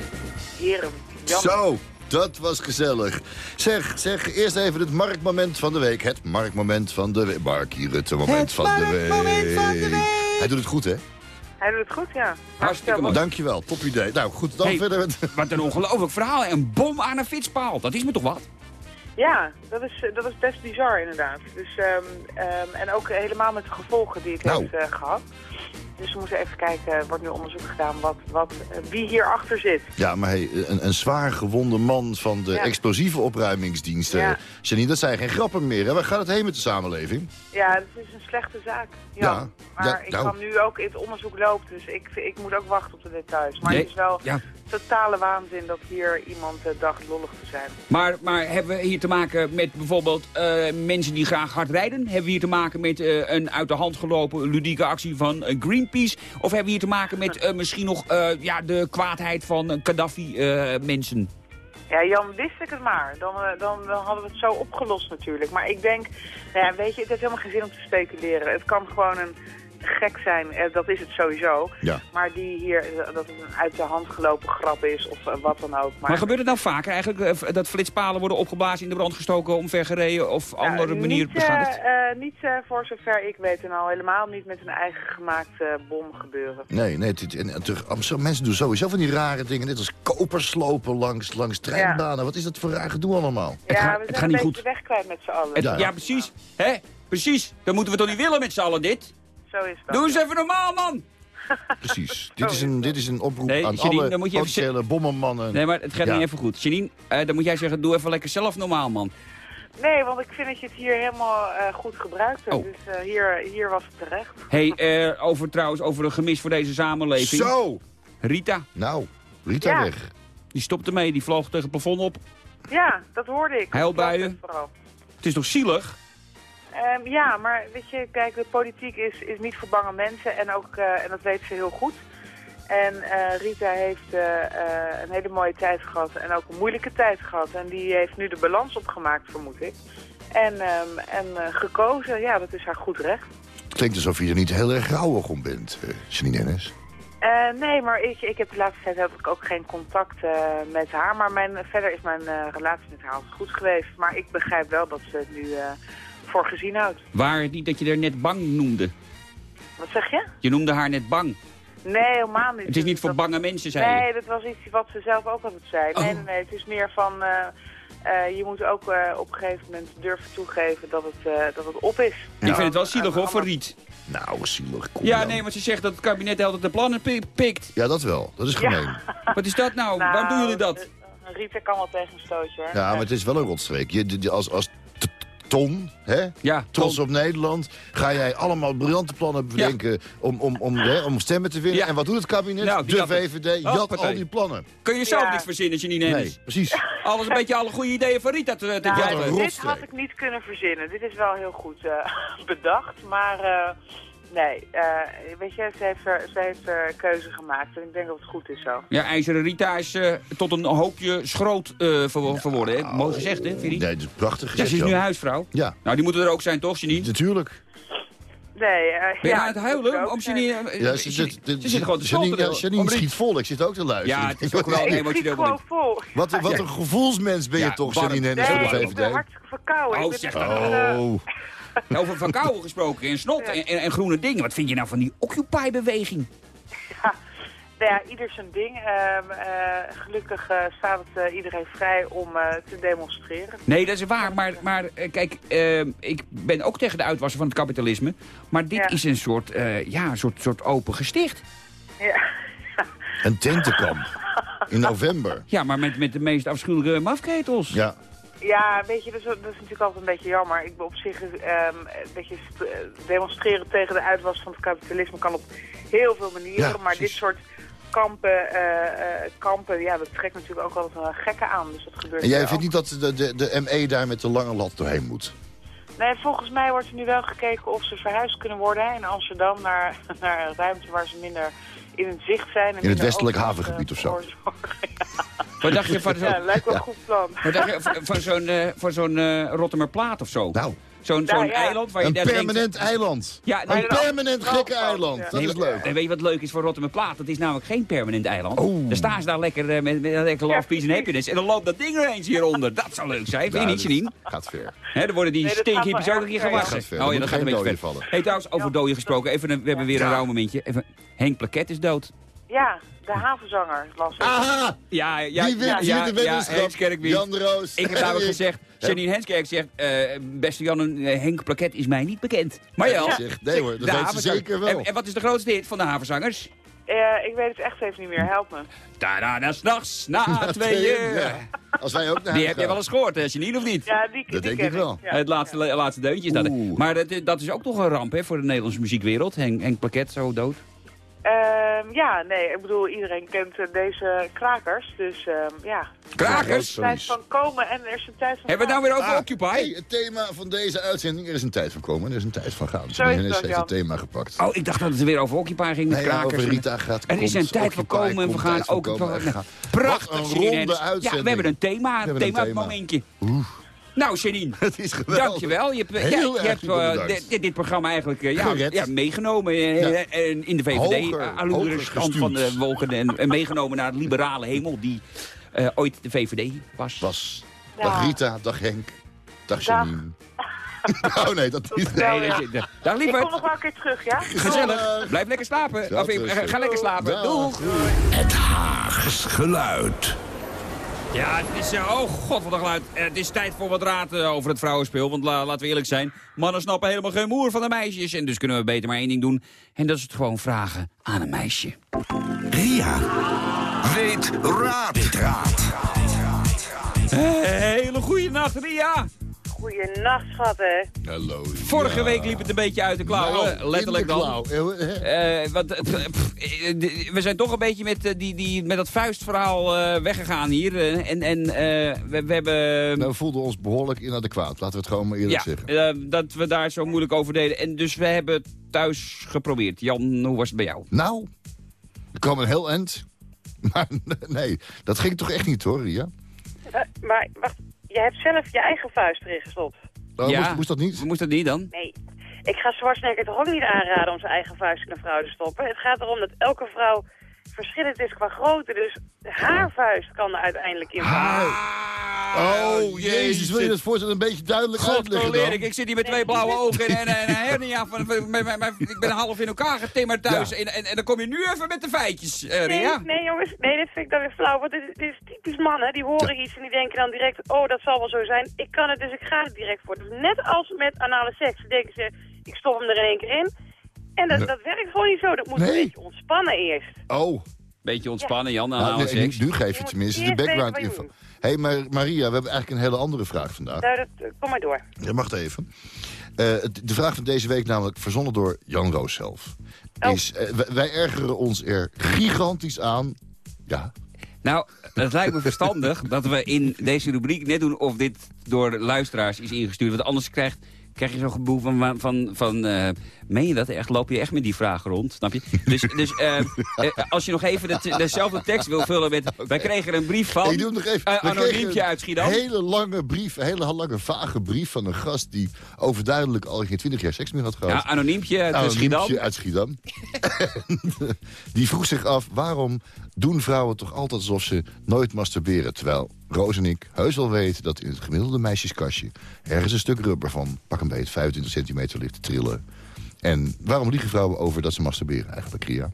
heren. Jan. Zo, dat was gezellig. Zeg, zeg eerst even het marktmoment van de week. Het marktmoment van de week. Mark Rutte moment Het van de week. marktmoment van de week. Hij doet het goed, hè? Hij doet het goed, ja. Hartstikke mooi. Dankjewel, top idee. Nou goed, dan Hey. verder met... Wat een ongelooflijk verhaal. Een bom aan een fietspaal. Dat is me toch wat? Ja, dat is, dat is best bizar inderdaad. Dus, ehm, ehm, en ook helemaal met de gevolgen die het Nou. heeft eh, gehad. Dus we moeten even kijken, er wordt nu onderzoek gedaan wat, wat, wie hierachter zit. Ja, maar hey, een, een zwaar gewonde man van de Ja. explosieve opruimingsdiensten. Ja. Janine, dat zijn geen grappen meer. Hè? Waar gaat het heen met de samenleving? Ja, het is een slechte zaak. Ja. Ja, Maar ja, ik nou. kan nu ook, het onderzoek loopt, dus ik, ik moet ook wachten op de details. Maar Nee, het is wel ja. totale waanzin dat hier iemand eh, dacht lollig te zijn. Maar, maar hebben we hier te maken met bijvoorbeeld eh, mensen die graag hard rijden? Hebben we hier te maken met eh, een uit de hand gelopen ludieke actie van eh, Of hebben we hier te maken met eh, misschien nog eh, ja, de kwaadheid van eh, Gaddafi-mensen? Ja, Jan, wist ik het maar. Dan, dan, dan hadden we het zo opgelost natuurlijk. Maar ik denk, nou ja, weet je, het heeft helemaal geen zin om te speculeren. Het kan gewoon een gek zijn, eh, dat is het sowieso. Ja. Maar die hier, eh, dat het een uit de hand gelopen grap is of eh, wat dan ook. maar, gebeurt het nou vaker eigenlijk dat flitspalen worden opgeblazen, in de brand gestoken, omvergereden of Nou, andere manier niet, beschadigd? niet voor zover ik weet en al helemaal niet met een eigen gemaakte bom gebeuren. Nee, nee. Het, en, mensen doen sowieso van die rare dingen. Net als koperslopen langs, langs treinbanen. Wat is dat voor raar gedoe allemaal? Het ja, gaat- we het zijn gaat een niet beetje weg kwijt met z'n allen. Het- Ja. ja. precies. Hè? Precies. Dan moeten we toch niet willen met z'n allen dit? Zo is dat. Doe eens even normaal, man! <laughs> Precies. dit, is een, dit is een oproep Nee, aan Janine, alle dan moet je even potentiële bommenmannen. Nee, maar het gaat Ja. niet even goed. Janine, eh, dan moet jij zeggen, doe even lekker zelf normaal, man. Nee, want ik vind dat je het hier helemaal eh, goed gebruikt hebt. Oh. Dus eh, hier, hier was het terecht. hey, eh, over trouwens, over een gemis voor deze samenleving. Zo! Rita, Nou, Rita Ja. weg. die stopte mee, die vloog tegen het plafond op. Ja, dat hoorde ik. Huilbuien? Het is toch zielig? Ehm, ja, maar weet je, kijk, de politiek is, is niet voor bange mensen en, ook, eh, en dat weet ze heel goed. En eh, Rita heeft eh, een hele mooie tijd gehad en ook een moeilijke tijd gehad. En die heeft nu de balans opgemaakt, vermoed ik. En, ehm, en gekozen, ja, dat is haar goed recht. Het klinkt alsof je er niet heel erg rauwig om bent, eh Janine Dennis. Eh, nee, maar ik, ik heb de laatste tijd heb ik ook geen contact met haar. Maar mijn, verder is mijn relatie met haar altijd goed geweest. Maar ik begrijp wel dat ze het nu voor gezien houdt. Waar het niet dat je er net bang noemde. Wat zeg je? Je noemde haar net bang. Nee, helemaal niet. Het is niet Dat- voor bange mensen, zei je. Nee, dat was iets wat ze zelf ook altijd zei. Nee, Oh. nee, nee, het is meer van... eh, eh, je moet ook eh, op een gegeven moment durven toegeven dat het, eh, dat het op is. Ik vind het wel zielig hoor, voor Riet. Nou, zielig. Kom Ja, dan. nee, want ze zegt dat het kabinet altijd de plannen pi- pikt. Ja, dat wel. Dat is gemeen. <laughs> Wat is dat nou? Nou, Waarom doen jullie dat? Rita kan wel tegen een stootje hoor. Ja, maar het is wel een rotstreek. Je, als, als Ton, hè? Ja, trots Ton. op Nederland, ga jij allemaal briljante plannen bedenken om, om, om, hè, om stemmen te winnen. Ja. En wat doet het kabinet? Nou, de. VVD jat al die plannen. Kun je zelf Ja. niks verzinnen als je niet neemt? Nee, precies. <laughs> Alles een beetje alle goede ideeën van Rita te, te Nou, dit had ik niet kunnen verzinnen. Dit is wel heel goed eh, <laughs> bedacht. Maar eh, nee, eh, weet je, ze heeft, er, ze heeft er keuze gemaakt. En ik denk dat het goed is zo. Ja, IJzeren Rita is eh, tot een hoopje schroot eh, ver- verworden. Hè? Mooi gezegd, hè, je? Nee, dat is prachtig Ja, ze is nu huisvrouw. Ja, Nou, die moeten er ook zijn, toch, Janine? natuurlijk. Nee, eh, Ben je ja, aan het huilen? Om zijn. Janine, eh, Ja, ze, ze, zit, ze zit gewoon te Janine, ja. Janine schiet vol. Ik zit ook te luisteren. Ja, het is ook wel Nee, schiet <laughs> emotioneel gewoon vol. Wat, wat een gevoelsmens ben je Ja, toch. Janine Hennis Nee, ik ben hartstikke verkouden. Oh, zeg dat. eh, Oh, Nou, Over van Kouwen gesproken en snot Ja. en, en, en groene dingen. Wat vind je nou van die Occupy-beweging? Nou ja, ieder zijn ding. Ehm, eh, gelukkig eh, staat het eh, iedereen vrij om eh, te demonstreren. Nee, dat is waar. Maar, maar kijk, eh, ik ben ook tegen de uitwassen van het kapitalisme. Maar dit Ja. is een soort, eh, ja, een soort, soort open gesticht. Ja. Een tentenkamp. In november. Ja, maar met, met de meest afschuwelijke mafketels. Ja. Ja, weet je, dat is, dat is natuurlijk altijd een beetje jammer. Ik ben op zich, ehm weet je, st- eh, demonstreren tegen de uitwas van het kapitalisme kan op heel veel manieren. Ja, maar dit soort kampen, eh, eh, kampen, ja, dat trekt natuurlijk ook altijd wel gekken aan. Dus dat gebeurt En jij vindt niet dat de, de, de ME daar met de lange lat doorheen moet? Nee, volgens mij wordt er nu wel gekeken of ze verhuisd kunnen worden in Amsterdam naar, <laughs> naar een ruimte waar ze minder in het zicht zijn. En het westelijk havengebied eh, of zo? veroorzaken. Wat dacht je van <laughs> zo'n Ja, lijkt wel een goed plan. wat dacht je van- zo'n eh, van zo'n eh, Rottermerplaat of zo? Nou, Zo'n Nou, zo'n ja. eiland waar je een permanent denkt... eiland. Ja, Een dan- permanent gekke eiland. ja. Dat nee, is leuk. En weet je wat leuk is voor Rottermerplaat? Dat is namelijk geen permanent eiland. Oh. Dan staan ze daar lekker eh, met, met een lekker love, peace en happiness. En dan loopt dat ding er eens hieronder. Dat zou leuk zijn, vind je niet, Janine? Gaat ver. Hè, dan worden die Nee, stinkhippies ook een keer gewassen. Dat gaat ver. Oh Er ja, dat gaat een beetje ver. vallen. Hey, trouwens, over doden gesproken. Even we hebben weer een rauw momentje. Even, Henk Plaket is dood. Ja, de havenzanger las ik. Aha! Ja, ja, Wie wint ja, de weddenschap? Jan de Roos. Ik heb namelijk gezegd, Janine Henskerk zegt, eh, beste Jan, eh, Henk Plaket is mij niet bekend. Maar ja, nee hoor, dat de weet ze havenzanger. zeker wel. En, en wat is de grootste hit van de havenzangers? Eh, ik weet het echt even niet meer, help me. Da da s'nachts, na twee tweeën, uur. ja. Als wij ook naar Die heb je wel eens gehoord, hè, Janine, of niet? Ja, die, Dat die denk ik wel. Ja. Het laatste, laatste deuntje is dat. Maar dat, dat is ook toch een ramp hè, voor de Nederlandse muziekwereld. Henk, Henk Plaket zo dood. Ehm, ja, nee, ik bedoel, iedereen kent eh, deze krakers. Dus ehm, ja, Krakers! er is een tijd van komen en er is een tijd van Hebben we het nou weer over Ah, Occupy? hey, het thema van deze uitzending, er is een tijd van komen, er is een tijd van gaan. Dus Zo is dat, heeft het thema gepakt. Oh, ik dacht dat het weer over Occupy ging met Nee, ja, krakers. over Rita gaat, Er is een tijd van komen en we gaan ook... en gaan. Prachtig, Wat een ronde Hennis. Ja, uitzending. we hebben een thema, We hebben een thema, thema. momentje. Nou, Janine, <laughs> Het is geweldig. dankjewel. Je hebt, Heel ja, je hebt eh, dit, dit programma eigenlijk eh, ja, meegenomen eh, Ja. en in de VVD. Hoger, uh, stand van de wolken en, en meegenomen naar het liberale <laughs> hemel die eh, ooit de VVD was. Was. Ja. Dag Rita, dag Henk, dag Dag. Janine. <laughs> oh nee, dat niet. Nee, dat- Dag Ik lieverd. kom nog wel een keer terug, ja? Gezellig. Blijf lekker slapen. Of, eh, ga lekker slapen. Doeg. Het Haags geluid. Ja, het is, eh, oh god, wat een geluid. Eh, het is tijd voor wat raad eh, over het vrouwenspeel. Want la- laten we eerlijk zijn, mannen snappen helemaal geen moer van de meisjes. En dus kunnen we beter maar één ding doen. En dat is het gewoon vragen aan een meisje. Ria. Weet raad. Weet raad. hele goede nacht, Ria. Goeienacht, schat, hè. Hallo. Vorige ja. week liep het een beetje uit de klauwen. Nou, letterlijk in de dan. klauw. Eh, wat, eh, pff, we zijn toch een beetje met, eh, die, die, met dat vuistverhaal eh, weggegaan hier. eh, en en eh, we, we hebben... Nou, we voelden ons behoorlijk inadequaat. Laten we het gewoon maar eerlijk ja, zeggen. eh, dat we daar zo moeilijk over deden. En dus we hebben het thuis geprobeerd. Jan, hoe was het bij jou? Nou, er kwam een heel eind. <laughs> Maar nee, dat ging toch echt niet hoor, Ria? Maar wacht, je hebt zelf je eigen vuist erin gestopt. Oh, Ja. moest, moest dat niet? Moest dat niet dan? Nee, ik ga Schwarzenegger toch ook niet aanraden om zijn eigen vuist in een vrouw te stoppen. Het gaat erom dat elke vrouw verschillend is qua grootte. Dus haar vuist kan er uiteindelijk in vallen. Oh, jezus, wil je dat voorstel een beetje duidelijk God, uitleggen dan? ik. Ik zit hier met twee blauwe ogen en, en, en een hernia. Van, van, met- met- met- ik ben half in elkaar getimmerd thuis. Ja. En, en, en dan kom je nu even met de feitjes, eh, Nee, Ria. nee jongens, nee, dit vind ik dan weer flauw. Want dit, is- dit is typisch mannen, die horen iets en die denken dan direct... oh, dat zal wel zo zijn, ik kan het, dus ik ga er direct voor. Dus net als met anale seks, denken ze, ik stop hem er in één keer in. En dat, dat werkt gewoon niet zo, dat moet een Nee. beetje ontspannen eerst. Oh, Beetje ontspannen, Jan, nou, nee, nu, geef je tenminste de background info. Hé, hey, maar Maria, we hebben eigenlijk een hele andere vraag vandaag. Nou, dat, eh, kom maar door. Je mag het even. Eh, de vraag van deze week, namelijk verzonnen door Jan Roos zelf... Oh. is, eh, wij- wij ergeren ons er gigantisch aan... Ja, Nou, het lijkt me verstandig <laughs> dat we in deze rubriek net doen of dit door luisteraars is ingestuurd. Want anders krijgt, krijg je zo'n gevoel van, van, van eh, meen je dat echt? Loop je echt met die vragen rond, snap je? Dus, dus eh, <laughs> eh, als je nog even dezelfde tekst wil vullen met... Wij kregen een brief van... ik doe nog even. anoniempje een uit Schiedam. hele lange brief, een hele lange vage brief van een gast... die overduidelijk al geen twintig jaar seks meer had gehad. Ja, anoniempje uit Anoniempje Schiedam. uit Schiedam. <laughs> Die vroeg zich af, waarom doen vrouwen toch altijd alsof ze nooit masturberen? Terwijl Roos en ik heus wel weten dat in het gemiddelde meisjeskastje... ergens een stuk rubber van pak een beet 25 centimeter ligt te trillen. En waarom liegen vrouwen over dat ze masturberen eigenlijk, Ria?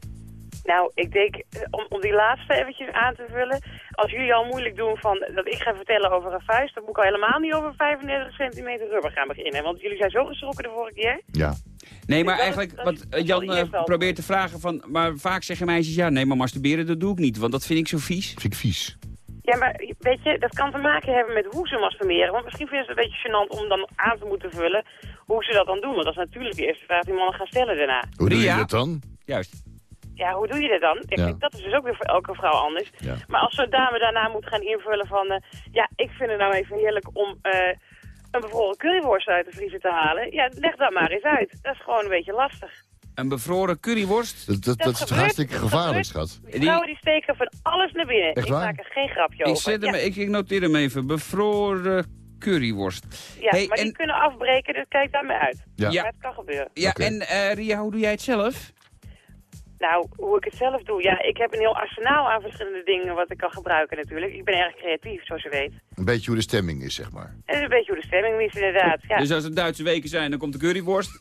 Nou, ik denk, eh, om, om die laatste eventjes aan te vullen... als jullie al moeilijk doen van dat ik ga vertellen over een vuist... dan moet ik al helemaal niet over 35 centimeter rubber gaan beginnen. Want jullie zijn zo geschrokken de vorige keer. Ja. Nee, maar eigenlijk, wat eh, is Jan eh, probeert te vragen van... Maar vaak zeggen meisjes, ja, nee, maar masturberen, dat doe ik niet. Want dat vind ik zo vies. Vind ik vies. Ja, maar weet je, dat kan te maken hebben met hoe ze masturberen. Want misschien vinden ze het een beetje gênant om dan aan te moeten vullen hoe ze dat dan doen. Want dat is natuurlijk de eerste vraag die mannen gaan stellen daarna. Hoe doe je dat dan? Juist. Ja, hoe doe je dat dan? Ik, Ja. Dat is dus ook weer voor elke vrouw anders. Ja. Maar als zo'n dame daarna moet gaan invullen van... eh, ja, ik vind het nou even heerlijk om eh, een bevroren curryworst uit de vriezer te halen. Ja, leg dat maar eens uit. Dat is gewoon een beetje lastig. Een bevroren curryworst. Dat, dat, dat is toch hartstikke gevaarlijk, schat? Die vrouwen die steken van alles naar binnen. Echt ik waar? maak er geen grapje Ik, over. zet hem, ja, ik, ik noteer hem even. Bevroren curryworst. ja, Hey, maar die en- kunnen afbreken, dus kijk daarmee uit. Ja. Ja. Maar het kan gebeuren. Ja, en eh, Ria, hoe doe jij het zelf? Nou, hoe ik het zelf doe. Ja, ik heb een heel arsenaal aan verschillende dingen wat ik kan gebruiken natuurlijk. Ik ben erg creatief, zoals je weet. Een beetje hoe de stemming is, zeg maar. En dat is een beetje hoe de stemming is inderdaad. Ja. Dus als het Duitse weken zijn, dan komt de curryworst. <laughs>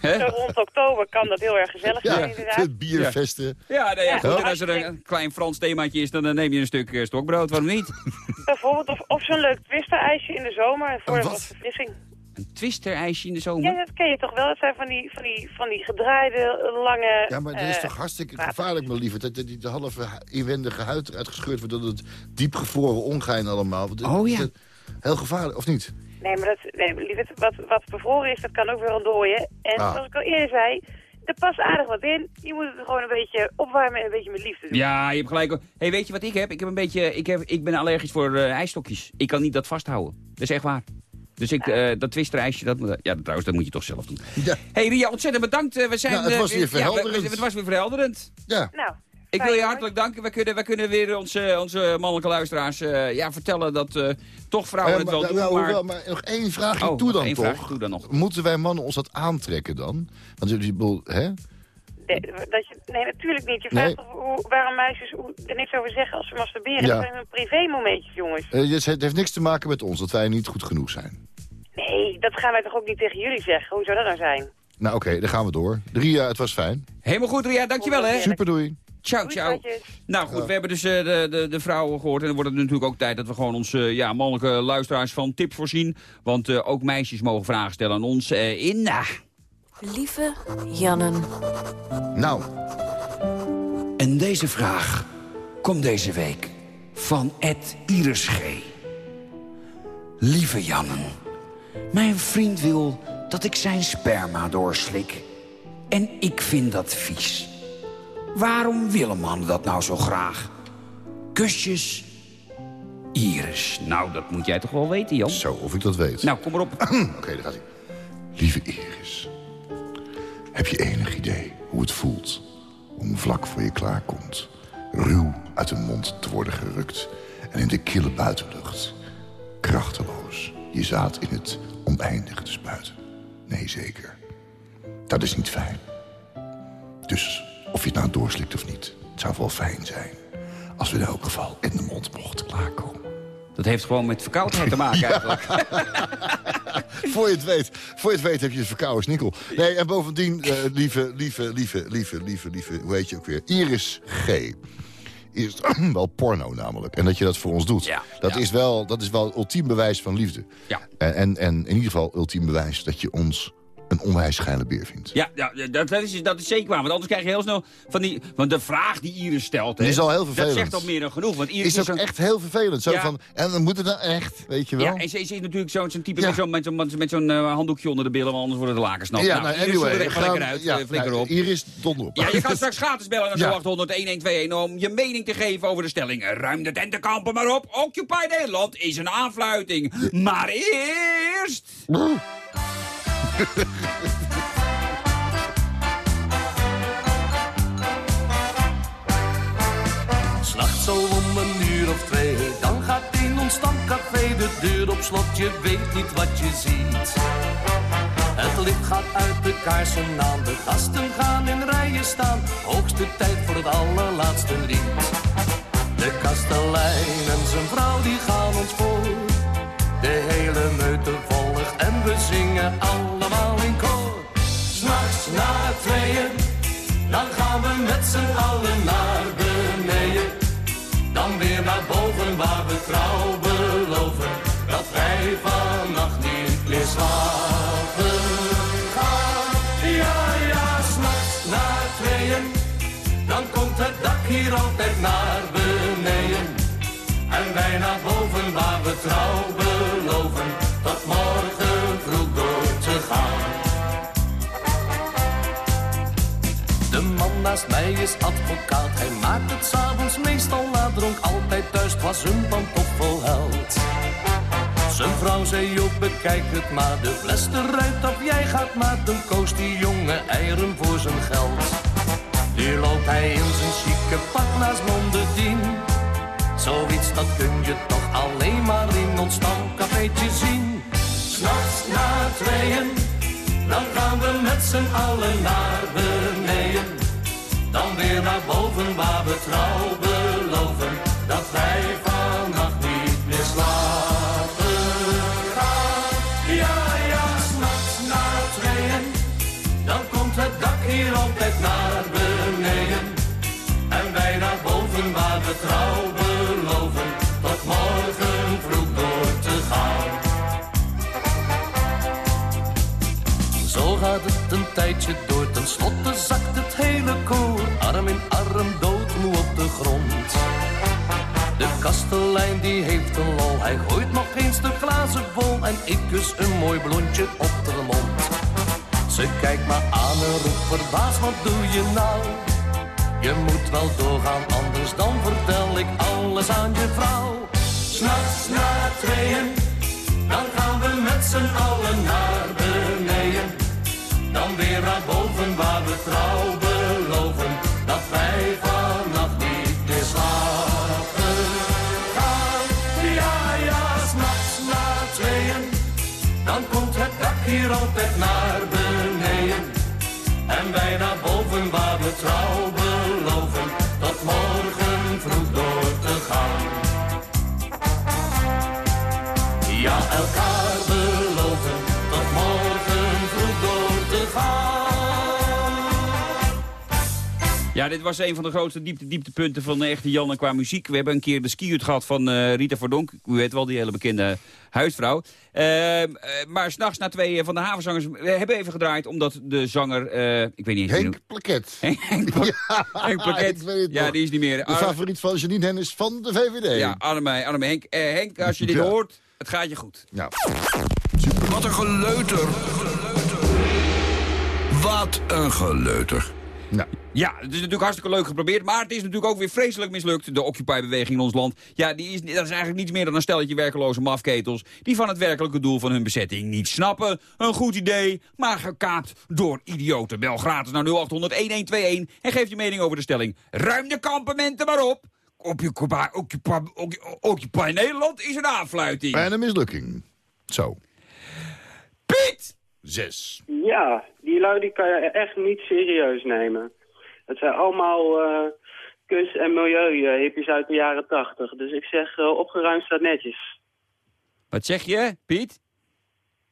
Zo rond oktober kan dat heel erg gezellig Ja, zijn inderdaad. het biervesten. Ja, nee, ja, Ja. goed. En Ja. als er een klein Frans themaatje is, dan neem je een stuk eh, stokbrood. Waarom niet? <laughs> Bijvoorbeeld, of, of zo'n leuk twister-ijsje in de zomer voor Een een wat verfrissing. Een twister-ijsje in de zomer. Ja, dat ken je toch wel? Dat zijn van die, van die, van die gedraaide, lange... Ja, maar dat is eh, toch hartstikke water. gevaarlijk, mijn lieve. Dat, dat die de halve inwendige huid eruit gescheurd wordt... dat het diepgevroren ongein allemaal. Want het- Oh, ja. het- Heel gevaarlijk, of niet? Nee, maar dat, nee, lieverd, wat, wat bevroren is, dat kan ook weer ontdooien. En Ah. zoals ik al eerder zei, er past aardig wat in. Je moet het gewoon een beetje opwarmen en een beetje met liefde doen. Ja, je hebt gelijk. hoor. hey, weet je wat ik heb? Ik, heb een beetje, ik, heb, ik ben allergisch voor eh, ijsstokjes. Ik kan niet dat vasthouden. Dat is echt waar. Dus ik, eh, dat twisterijsje, dat, moet- ja, trouwens, dat moet je toch zelf doen. Ja. hey Ria, ontzettend bedankt. Eh, We zijn, Ja, het eh, was weer ja, we- verhelderend. het was weer verhelderend. Ja. Nou, Ik wil je hoor. hartelijk danken. We kunnen, we kunnen weer onze, onze mannelijke luisteraars eh, ja, vertellen dat eh, toch vrouwen Eh, het wel doen. nou, maar... hoewel, maar nog één vraagje Oh, toe dan toch. vraagje toe dan nog. Moeten wij mannen ons dat aantrekken dan? Want bedoel, hè? Nee, dat je, nee, natuurlijk niet. Je vraagt hoe, waarom meisjes hoe, er niks over zeggen als ze masturberen. Ja. Dat zijn hun privémomentjes, jongens. Eh, het heeft niks te maken met ons, dat wij niet goed genoeg zijn. Nee, dat gaan wij toch ook niet tegen jullie zeggen? Hoe zou dat nou zijn? Nou oké, dan gaan we door. Ria, het was fijn. Helemaal goed, Ria. Dankjewel, hè. Super doei. Ciao, ciao. Nou goed, we hebben dus eh, de, de, de vrouwen gehoord. En dan wordt het natuurlijk ook tijd dat we gewoon onze ja, mannelijke luisteraars van tips voorzien. Want eh, ook meisjes mogen vragen stellen aan ons eh, in... Lieve Jannen. Nou, En deze vraag komt deze week van Ed Iris G. Lieve Jannen, mijn vriend wil dat ik zijn sperma doorslik. En ik vind dat vies. Waarom willen mannen dat nou zo graag? Kusjes, Iris. nou, dat moet jij toch wel weten, Jan? zo, of ik dat weet. Nou, kom erop. Oké, daar gaat hij. Lieve Iris, heb je enig idee hoe het voelt om vlak voor je klaarkomt... ruw uit de mond te worden gerukt en in de kille buitenlucht... krachteloos je zaad in het oneindige te spuiten? Nee, zeker. Dat is niet fijn. Dus of je het nou doorslikt of niet, het zou wel fijn zijn... als we in elk geval in de mond mochten klaarkomen. Dat heeft gewoon met verkoudheid te maken eigenlijk. <laughs> Voor je het weet, voor je het weet heb je een verkouden snikkel. Nee, en bovendien, eh, lieve, lieve, lieve, lieve, lieve, lieve, hoe heet je ook weer? Iris G. Is <clears throat> wel porno namelijk. En dat je dat voor ons doet. Ja, dat, ja. Is wel, dat is wel ultiem bewijs van liefde. Ja. En, en in ieder geval ultiem bewijs dat je ons een onwijs geile beer vindt. Ja, ja dat, dat, is, dat is zeker waar. Want anders krijg je heel snel van die... Want de vraag die Iris stelt... hè, Die is al heel Dat vervelend. zegt al meer dan genoeg. Want Iris Is ook echt heel vervelend. Zo Ja. van, en dan moet het nou echt, weet je wel? Ja, en ze, is natuurlijk zo'n type Ja. met zo'n met zo'n eh, handdoekje onder de billen, want anders worden de lakens nat. Ja, nou, nou, Iris, anyway. er gaan- lekker uit, ja, eh, flikker nou, op. Iris, donder op. Ja, je kan <laughs> straks gratis bellen naar Ja. 0800 1121 om je mening te geven over de stelling. Ruim de tentenkampen maar op. Occupy Nederland is een aanfluiting. Maar eerst... <laughs> S'nachts zo om een uur of twee, dan gaat in ons stamcafé de deur op slot. Je weet niet wat je ziet. Het licht gaat uit de kaarsen aan, de gasten gaan in rijen staan. Hoogste tijd voor het allerlaatste lied. De kastelein en zijn vrouw die gaan ons voor. De hele meute volgt en we zingen allemaal in koor. S'nachts na het tweeën, dan gaan we met z'n allen naar beneden. Dan weer naar boven waar we trouw beloven. Dat wij vannacht niet meer slapen gaan. Ja, ja, s'nachts na tweeën. Dan komt het dak hier altijd naar beneden. En wij naar boven waar we trouw beloven. Naast mij is advocaat. Hij maakt het s'avonds meestal na dronk. Altijd thuis was een pantoffel held. Zijn vrouw zei op, bekijk het maar. De fles eruit of jij gaat maar. Dan koos die jonge eieren voor zijn geld. Nu loopt hij in zijn chique pak naast Mondedien. Zoiets dat kun je toch alleen maar in ons stamcafeetje zien. S'nachts na tweeën, dan gaan we met z'n allen naar beneden. Boven waar we trouw beloven. Dat wij vannacht niet meer slapen gaan. Ja, ja, s'nachts na tweeën. Dan komt het dak hier altijd naar beneden. En wij naar boven waar we trouw beloven. Tot morgen vroeg door te gaan. Zo gaat het een tijdje door, ten slotte kastelein die heeft een lol, hij gooit nog eens de glazen vol. En ik kus een mooi blondje op de mond. Ze kijkt me aan en roept verbaasd, wat doe je nou? Je moet wel doorgaan, anders dan vertel ik alles aan je vrouw. S'nachts na tweeën, dan gaan we met z'n allen naar beneden. Dan weer naar boven waar we trouw waar we trouw Ja, dit was een van de grootste diepte, dieptepunten van de echte Janne qua muziek. We hebben een keer de skiut gehad van eh, Rita Verdonk. U weet wel, die hele bekende huisvrouw. Ehm, eh, maar s'nachts na twee van de havenzangers we hebben even gedraaid... omdat de zanger, eh, ik weet niet eens Henk Plaket. Henk, <laughs> Henk, Pla- <laughs> Henk Plaket. Ja, nog. die is niet meer. De Ar- favoriet van Janine Hennis van de VVD. ja, Annemij, Annemij. Henk, eh, Henk, als je dit Ja. hoort, het gaat je goed. Nou, Wat een geleuter. Wat een geleuter. Nou. Ja, het is natuurlijk hartstikke leuk geprobeerd, maar het is natuurlijk ook weer vreselijk mislukt. De Occupy-beweging in ons land, ja, die is, dat is eigenlijk niets meer dan een stelletje werkeloze mafketels... die van het werkelijke doel van hun bezetting niet snappen. Een goed idee, maar gekaapt door idioten. Bel gratis naar 0800-1121 en geef je mening over de stelling. Ruim de kampementen maar op. Occupy, Occupy, Occupy Nederland is een aanfluiting. En een mislukking. Zo. Piet! Zes. Ja, die lui die kan je echt niet serieus nemen. Het zijn allemaal eh, kunst- en milieu-hippies uit de jaren tachtig. Dus ik zeg, eh, opgeruimd staat netjes. Wat zeg je, Piet?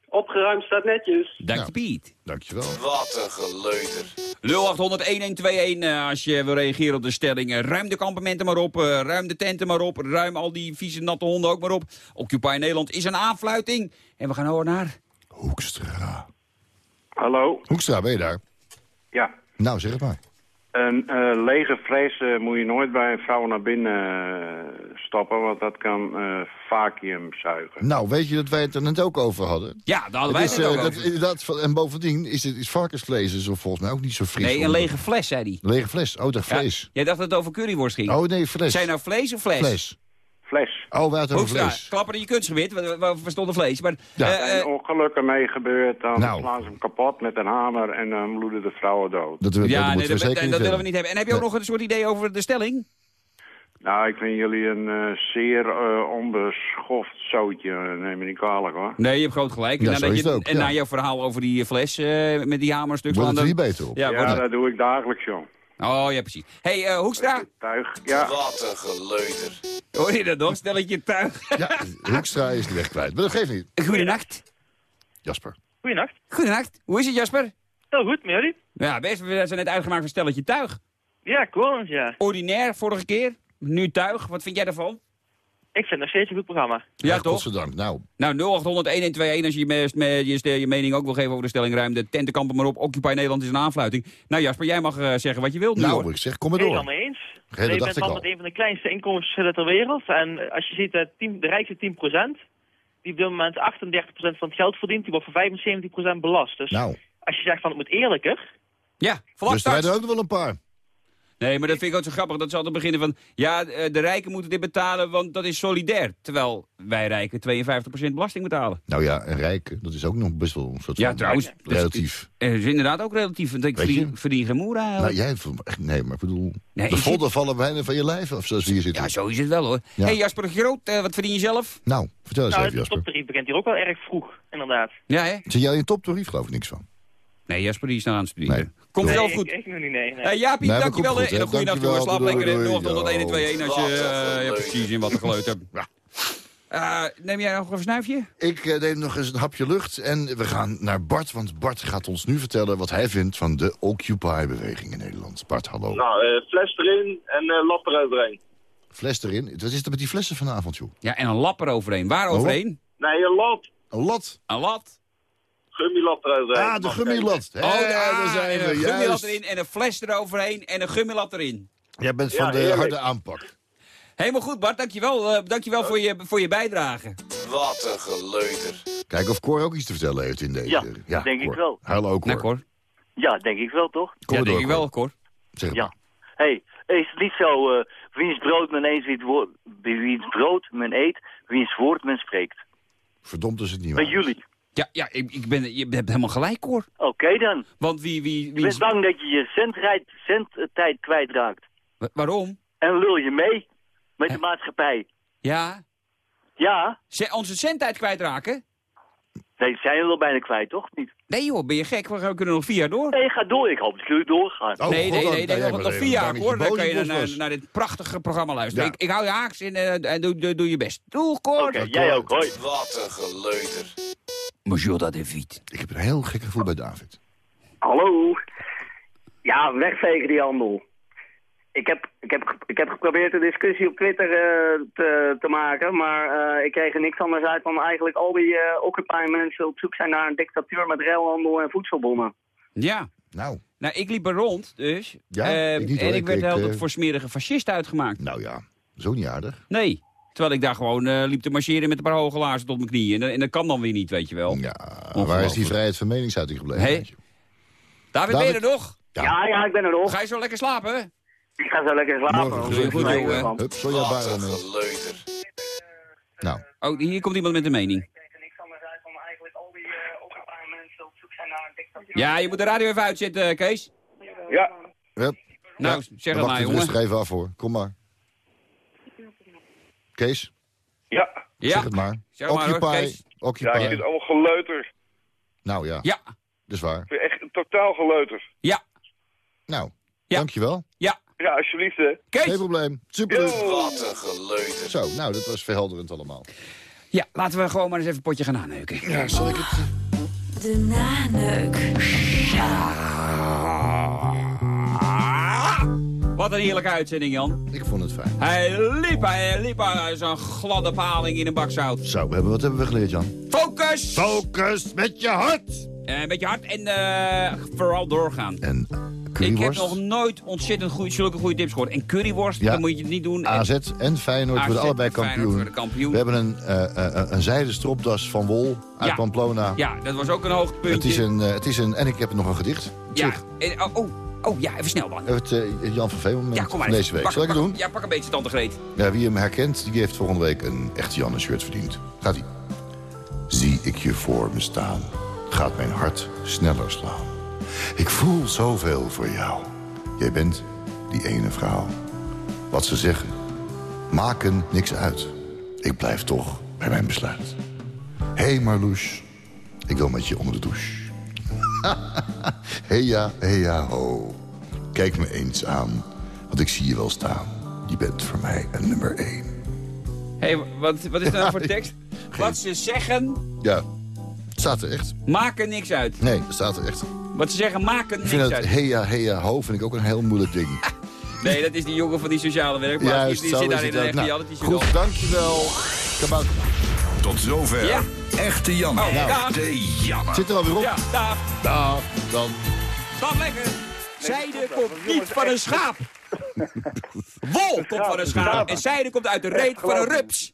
Opgeruimd staat netjes. Dank je, Piet. Dankjewel. Wat een geleuter. 0800-1121 eh, als je wil reageren op de stelling. eh, ruim de kampementen maar op, eh, ruim de tenten maar op, ruim al die vieze natte honden ook maar op. Occupy Nederland is een aanfluiting. En we gaan horen naar... Hoekstra. Hallo? Hoekstra, ben je daar? Ja. Nou, zeg het maar. Een eh, lege fles eh, moet je nooit bij een vrouw naar binnen eh, stoppen, want dat kan eh vacuüm zuigen. Nou, weet je dat wij het er net ook over hadden? Ja, daar hadden wij Het ook eh, over. dat, inderdaad, en bovendien is, het, is varkensvlees is volgens mij ook niet zo fris. Nee, een lege fles, zei hij. Lege fles. Oh, dat vlees. Jij dacht dat het over curryworst ging. Oh, nee, fles. Zijn nou vlees of fles? Fles. Fles. Oh, wij hadden over Hoekstra, vlees. klapper in je kunstgebied, we, we verstonden vlees. Maar, Ja. eh, Er eh, zijn ongelukken mee gebeurd, dan Nou. slaan ze hem kapot met een hamer en dan bloeden de vrouwen dood. Dat, dat, ja, dat nee, dat, we zeker dat niet willen we niet hebben. En heb je ook nog een soort idee over de stelling? Nou, ik vind jullie een eh, zeer eh, onbeschoft zootje, eh, neem me niet kwalijk hoor. Nee, je hebt groot gelijk. Ja, en nadat is je, het ook, en ja. na jouw verhaal over die fles eh, met die hamerstuk Wordt het er slaan, niet beter op? Ja, Ja, dat doe ik dagelijks, joh. Oh, ja, precies. hey, eh, Hoekstra, Tuig, ja. Wat een geleuter. hoor je dat nog? Stelletje tuig. Ja, Hoekstra is de weg kwijt. Maar dat geeft niet. Goedenacht. Jasper. Goedenacht. Goedenacht. Hoe is het, Jasper? Heel goed, met jullie? Ja, best. We zijn net uitgemaakt van stelletje tuig. Ja, Corens, ja. Ordinair, vorige keer. Nu tuig. Wat vind jij daarvan? Ik vind het nog steeds een goed programma. Ja, toch? Godzijdank. Nou, Nou, 0800-1121 als je je, me- je, mening ook wil geven over de stelling ruim. De tentenkampen maar op. Occupy Nederland is een aanfluiting. Nou Jasper, jij mag eh, zeggen wat je wilt nou hoor. ik zeg, kom maar Helemaal door. mee eens. Hè, dat je bent ik land al. met een van de kleinste inkomensverschillen ter wereld. En als je ziet, team, de rijkste 10%, die op dit moment 38% van het geld verdient, die wordt voor 75% belast. Dus Nou, als je zegt van het moet eerlijker, Ja, dus er zijn er ook nog wel een paar. Nee, maar dat vind ik ook zo grappig. Dat ze altijd beginnen van... Ja, eh, de rijken moeten dit betalen, want dat is solidair. Terwijl wij rijken 52% belasting betalen. Nou ja, en rijk, dat is ook nog best wel een soort Ja, van... trouwens. Relatief. Dat is inderdaad ook relatief. Want ik verdien, verdien geen moer Nou, jij... Nee, maar ik bedoel... Nee, de vodden vallen bijna van je lijf af, zoals we hier zitten. Ja, zo is het wel hoor. Ja. hey, Jasper Groot, eh, wat verdien je zelf? Nou, vertel eens nou, even, Jasper. toptarief begint hier ook wel erg vroeg, inderdaad. Ja, hè? Zit jij in toptarief? Geloof ik niks van. Nee, Jasper die is nou aan het studeren. Nee. Komt Nee, zelf ik, goed. ik nu niet, nee. nee. Hey, Jaapie, Nee, maar dankjewel. goed, En een goede nacht, jongens. Slaap lekker in doei, 0800 doei. als je... eh, ja, precies, in wat een. Ja. Eh, neem jij nog even een snuifje? Ik eh, neem nog eens een hapje lucht en we gaan naar Bart. Want Bart gaat ons nu vertellen wat hij vindt van de Occupy-beweging in Nederland. Bart, hallo. Nou, eh, fles erin en eh lap eroverheen. Fles erin. Wat is er met die flessen vanavond, joh? Ja, en een lap eroverheen. Waar Oh. overheen? Nee, een lat. Een lat? Een lat. Gummilat eroverheen. Ah, de gummilat. Oh, ah, daar zijn en we, een gummilat erin en een fles eroverheen en een gummilat erin. Jij bent Ja, van de heerlijk. harde aanpak. Helemaal goed, Bart. Dankjewel, uh, dankjewel voor, je, voor je bijdrage. Wat een geleuter. Kijk of Cor ook iets te vertellen heeft in deze. Ja, denk ik wel. Hallo, Cor. Cor. Ja, denk ik wel, toch? Kom ja, denk door, ik wel, Cor. Zeg het Ja. hey, is het niet zo, eh wiens brood men eens wiens brood men eet, wiens woord men spreekt? Verdomd is het niet Bij waar. jullie. Ja, ja ik, ik ben, je hebt helemaal gelijk, Cor. Oké dan. Want wie... wie, Ik wie ben bang dat je je centrijd, centtijd kwijtraakt. Wa- waarom? En lul je mee met de maatschappij. Ja. Ja, Ze, onze centtijd kwijtraken? nee, zijn we wel bijna kwijt, toch? Niet? Nee joh, ben je gek? We kunnen nog vier jaar door. Nee, ga door. Ik hoop dat jullie doorgaan. Oh, nee, nee, nee, nee, jij nog, vier jaar hoor. Dan kan je naar, naar dit prachtige programma luisteren. Ja. Ik, ik hou je haaks en, eh, en doe, doe, doe je best. Doe, Cor. Oké, jij ook, hoi. Wat een geleuter. Monsieur dat David. Ik heb een heel gek gevoel bij David. Hallo. Ja, wegvegen die handel. Ik heb, ik heb, ik heb geprobeerd een discussie op Twitter eh, te, te maken, maar eh, ik kreeg er niks anders uit dan eigenlijk al die eh Occupy-mensen op zoek zijn naar een dictatuur met ruilhandel en voedselbonnen. Ja. Nou. Nou, ik liep er rond dus. Ja, ik niet, en ik Ik- werd eh, voor smerige fascist uitgemaakt. Nou ja, zo niet aardig. Nee. Terwijl ik daar gewoon eh, liep te marcheren met een paar hoge laarzen tot mijn knieën. En, dat- en dat kan dan weer niet, weet je wel. Ja, waar is die vrijheid van meningsuiting gebleven? Hey. weet je? David, ben je David? er nog? Ja, ja, ik ben er nog. Ga je zo lekker slapen? Ik ga zo lekker slapen. Morgen het goed, jongen. Hup. Nou, Oh, hier komt iemand met een mening. Ja, je moet de radio even uitzetten, Kees. Ja. hup. Nou, Ja, zeg het wacht maar, ik jongen. rustig even af hoor. Kom maar. Kees, Ja. Ja, zeg het maar. Zeg maar, Occupy, Kees. Occupy. Ja, vind het allemaal geleuter. Nou ja, ja, dat is waar. Echt totaal geleuter. ja, Nou, Ja. dankjewel. ja. Ja, alsjeblieft hè. Kees! Geen probleem. Super. Wat een geleuter. Zo, nou, dat was verhelderend allemaal. Ja, laten we gewoon maar eens even een potje gaan aaneuken. Ja, zal ik het... De naneuk. Wat een heerlijke uitzending, Jan. Ik vond het fijn. Hij liep, hij liep als een gladde paling in een bak zout. Zo, we hebben, wat hebben we geleerd, Jan? Focus! Focus met je hart! Eh, een beetje hard en eh, vooral doorgaan. En Ik heb curryworst, nog nooit ontzettend goede, zulke goede tips gehoord. En curryworst, Ja. dan moet je het niet doen. En- AZ en Feyenoord worden allebei kampioen. We hebben een, eh, eh, een zijden stropdas van wol uit Ja. Pamplona. Ja, dat was ook een hoogtepuntje. Het is een, eh, het is een, en ik heb nog een gedicht. Ja, en, oh, oh, ja, even snel, man. het eh, Jan van Veen moment Ja, kom maar deze week. Pak- Zal ik het doen? Ja, pak een beetje tandengreet. Ja, wie hem herkent, die heeft volgende week een echte Janne shirt verdiend. Gaat ie. Zie ik je voor me staan, gaat mijn hart sneller slaan. Ik voel zoveel voor jou. Jij bent die ene vrouw. Wat ze zeggen, maken niks uit. Ik blijf toch bij mijn besluit. Hé hey Marloes, ik wil met je onder de douche. Hey ja, hey ja, ho. Kijk me eens aan, want ik zie je wel staan. Je bent voor mij een nummer één. Hé, hey, wat, wat is dat nou <laughs> voor tekst? Wat ze zeggen, Ja, staat er echt. maken niks uit. Nee, staat er echt. Wat ze zeggen, maken Ik niks vind het uit. heja, heja, ho vind ik ook een heel moeilijk ding. <laughs> Nee, dat is die jongen van die sociale werkplaats. Juist, die zit daar in een ook. echte Nou, Jannetje. Goed, dankjewel. Kabouter. Tot zover. Ja. Echte Janne. Oh. Echte Janne. Zit er alweer op? Ja, dag. Dag, dan. Stap lekker. Zijde komt niet van een schaap. Wol komt van een schaap. En zijde komt uit de reet van een rups.